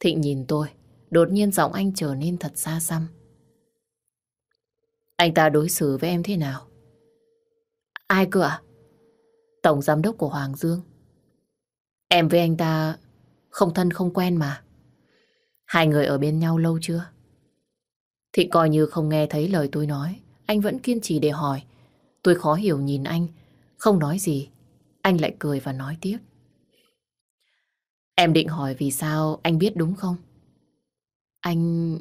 Thịnh nhìn tôi. Đột nhiên giọng anh trở nên thật xa xăm. Anh ta đối xử với em thế nào? Ai cơ ạ? Tổng giám đốc của Hoàng Dương. Em với anh ta không thân không quen mà. Hai người ở bên nhau lâu chưa? Thì coi như không nghe thấy lời tôi nói. Anh vẫn kiên trì để hỏi. Tôi khó hiểu nhìn anh. Không nói gì. anh lại cười và nói tiếp. Em định hỏi vì sao anh biết đúng không? Anh...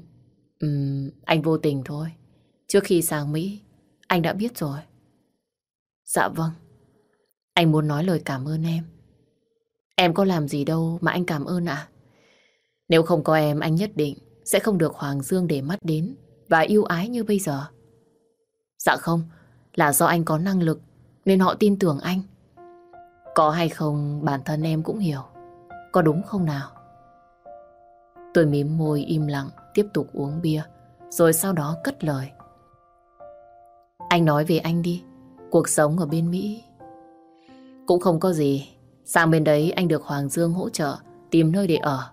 Uhm, anh vô tình thôi. Trước khi sang Mỹ, anh đã biết rồi. Dạ vâng. Anh muốn nói lời cảm ơn em. Em có làm gì đâu mà anh cảm ơn ạ. Nếu không có em, anh nhất định sẽ không được Hoàng Dương để mắt đến và yêu ái như bây giờ. Dạ không, là do anh có năng lực nên họ tin tưởng anh. Có hay không bản thân em cũng hiểu. Có đúng không nào? Tôi mím môi im lặng tiếp tục uống bia rồi sau đó cất lời. Anh nói về anh đi. Cuộc sống ở bên Mỹ cũng không có gì. Sang bên đấy anh được Hoàng Dương hỗ trợ tìm nơi để ở.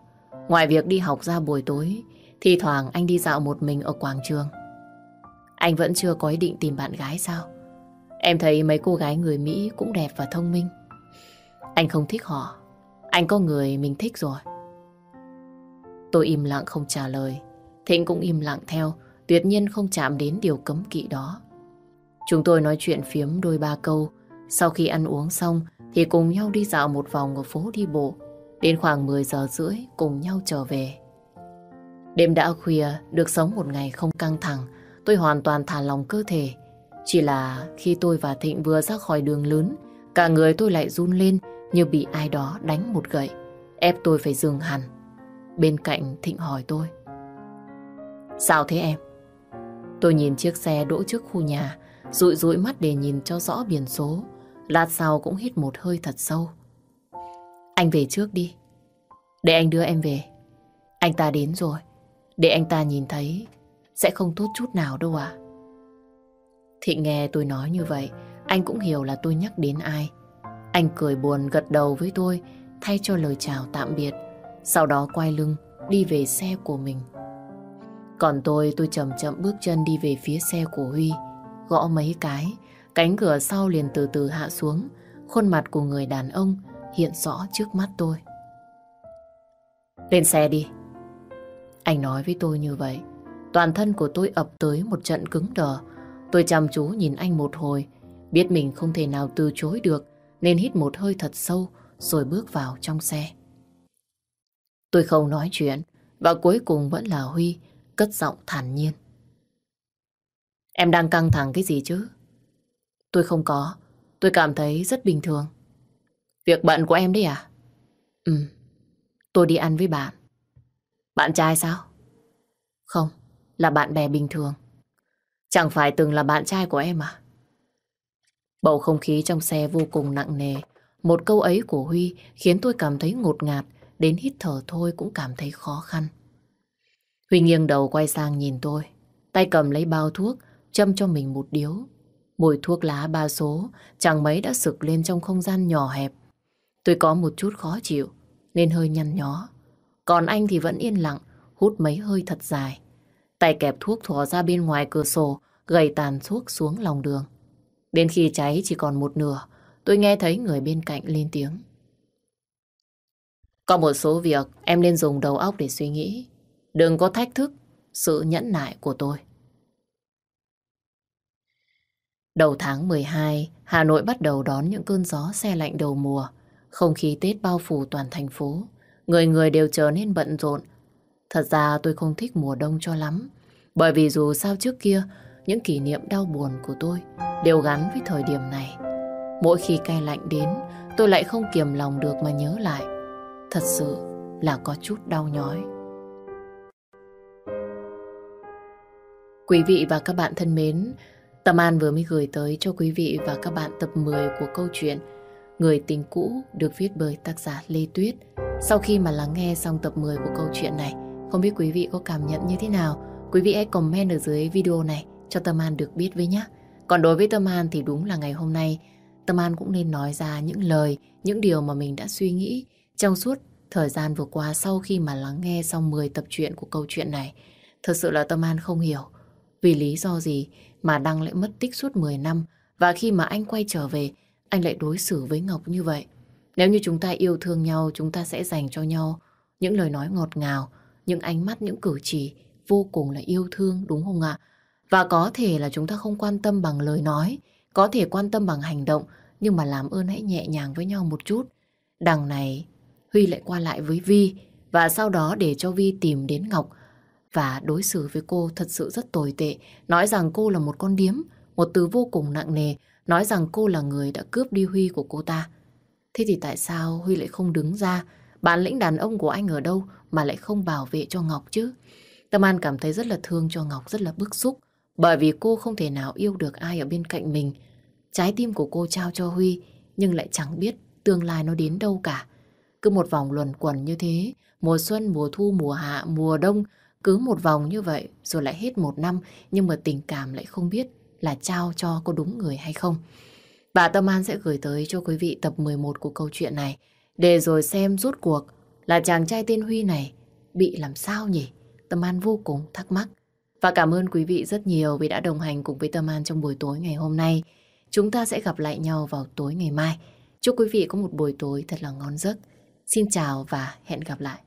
Ngoài việc đi học ra buổi tối, thi thoảng anh đi dạo một mình ở quảng trường. Anh vẫn chưa có ý định tìm bạn gái sao? Em thấy mấy cô gái người Mỹ cũng đẹp và thông minh. Anh không thích họ. Anh có người mình thích rồi. Tôi im lặng không trả lời. Thịnh cũng im lặng theo, tuyệt nhiên không chạm đến điều cấm kỵ đó. Chúng tôi nói chuyện phiếm đôi ba câu. Sau khi ăn uống xong thì cùng nhau đi dạo một vòng ở phố đi bộ. Đến khoảng 10 giờ rưỡi cùng nhau trở về. Đêm đã khuya, được sống một ngày không căng thẳng, tôi hoàn toàn thả lòng cơ thể. Chỉ là khi tôi và Thịnh vừa ra khỏi đường lớn, cả người tôi lại run lên như bị ai đó đánh một gậy, ép tôi phải dừng hẳn. Bên cạnh Thịnh hỏi tôi. Sao thế em? Tôi nhìn chiếc xe đỗ trước khu nhà, rụi rụi mắt để nhìn cho rõ biển số. Lát sau cũng hít một hơi thật sâu. Anh về trước đi. Để anh đưa em về. Anh ta đến rồi. Để anh ta nhìn thấy sẽ không tốt chút nào đâu à. Thịnh nghe tôi nói như vậy, anh cũng hiểu là tôi nhắc đến ai. Anh cười buồn gật đầu với tôi thay cho lời chào tạm biệt. Sau đó quay lưng đi về xe của mình. Còn tôi, tôi chậm chậm bước chân đi về phía xe của Huy. Gõ mấy cái, cánh cửa sau liền từ từ hạ xuống. Khuôn mặt của người đàn ông hiện rõ trước mắt tôi. Lên xe đi. Anh nói với tôi như vậy. Toàn thân của tôi ập tới một trận cứng đờ. Tôi chăm chú nhìn anh một hồi, biết mình không thể nào từ chối được, nên hít một hơi thật sâu rồi bước vào trong xe. Tôi không nói chuyện, và cuối cùng vẫn là Huy cất giọng thản nhiên. Em đang căng thẳng cái gì chứ? Tôi không có, tôi cảm thấy rất bình thường. Việc bận của em đấy à? Ừ, tôi đi ăn với bạn. Bạn trai sao? Không, là bạn bè bình thường. Chẳng phải từng là bạn trai của em à? Bầu không khí trong xe vô cùng nặng nề. Một câu ấy của Huy khiến tôi cảm thấy ngột ngạt, đến hít thở thôi cũng cảm thấy khó khăn. Huy nghiêng đầu quay sang nhìn tôi, tay cầm lấy bao thuốc, châm cho mình một điếu. Mùi thuốc lá ba số chẳng mấy đã sực lên trong không gian nhỏ hẹp. Tôi có một chút khó chịu, nên hơi nhăn nhó. Còn anh thì vẫn yên lặng, hút mấy hơi thật dài. Tay kẹp thuốc thò ra bên ngoài cửa sổ, gầy tàn thuốc xuống lòng đường. Đến khi cháy chỉ còn một nửa, tôi nghe thấy người bên cạnh lên tiếng. Có một số việc em nên dùng đầu óc để suy nghĩ. Đừng có thách thức sự nhẫn nại của tôi. Đầu tháng 12, Hà Nội bắt đầu đón những cơn gió xe lạnh đầu mùa. Không khí Tết bao phủ toàn thành phố. Người người đều trở nên bận rộn. Thật ra tôi không thích mùa đông cho lắm. Bởi vì dù sao trước kia, những kỷ niệm đau buồn của tôi đều gắn với thời điểm này. Mỗi khi cay lạnh đến, tôi lại không kiềm lòng được mà nhớ lại. Thật sự là có chút đau nhói. Quý vị và các bạn thân mến, Tâm An vừa mới gửi tới cho quý vị và các bạn tập 10 của câu chuyện Người tình cũ được viết bởi tác giả Lê Tuyết. Sau khi mà lắng nghe xong tập 10 của câu chuyện này, không biết quý vị có cảm nhận như thế nào? Quý vị hãy comment ở dưới video này cho Tâm An được biết với nhé. Còn đối với Tâm An thì đúng là ngày hôm nay Tâm An cũng nên nói ra những lời, những điều mà mình đã suy nghĩ trong suốt thời gian vừa qua sau khi mà lắng nghe xong 10 tập truyện của câu chuyện này. Thật sự là Tâm An không hiểu vì lý do gì mà Đăng lại mất tích suốt 10 năm và khi mà anh quay trở về, anh lại đối xử với Ngọc như vậy. Nếu như chúng ta yêu thương nhau, chúng ta sẽ dành cho nhau những lời nói ngọt ngào, những ánh mắt, những cử chỉ vô cùng là yêu thương, đúng không ạ? Và có thể là chúng ta không quan tâm bằng lời nói, có thể quan tâm bằng hành động, Nhưng mà làm ơn hãy nhẹ nhàng với nhau một chút. Đằng này, Huy lại qua lại với Vi và sau đó để cho Vi tìm đến Ngọc và đối xử với cô thật sự rất tồi tệ. Nói rằng cô là một con điếm, một từ vô cùng nặng nề. Nói rằng cô là người đã cướp đi Huy của cô ta. Thế thì tại sao Huy lại không đứng ra? Bản lĩnh đàn ông của anh ở đâu mà lại không bảo vệ cho Ngọc chứ? Tâm An cảm thấy rất là thương cho Ngọc, rất là bức xúc. Bởi vì cô không thể nào yêu được ai ở bên cạnh mình. Trái tim của cô trao cho Huy, nhưng lại chẳng biết tương lai nó đến đâu cả. Cứ một vòng luẩn quẩn như thế, mùa xuân, mùa thu, mùa hạ, mùa đông, cứ một vòng như vậy rồi lại hết một năm, nhưng mà tình cảm lại không biết là trao cho có đúng người hay không. Bà Tâm An sẽ gửi tới cho quý vị tập 11 của câu chuyện này, để rồi xem rút cuộc là chàng trai tên Huy này bị làm sao nhỉ? Tâm An vô cùng thắc mắc. Và cảm ơn quý vị rất nhiều vì đã đồng hành cùng với Tâm An trong buổi tối ngày hôm nay. Chúng ta sẽ gặp lại nhau vào tối ngày mai. Chúc quý vị có một buổi tối thật là ngon giấc. Xin chào và hẹn gặp lại.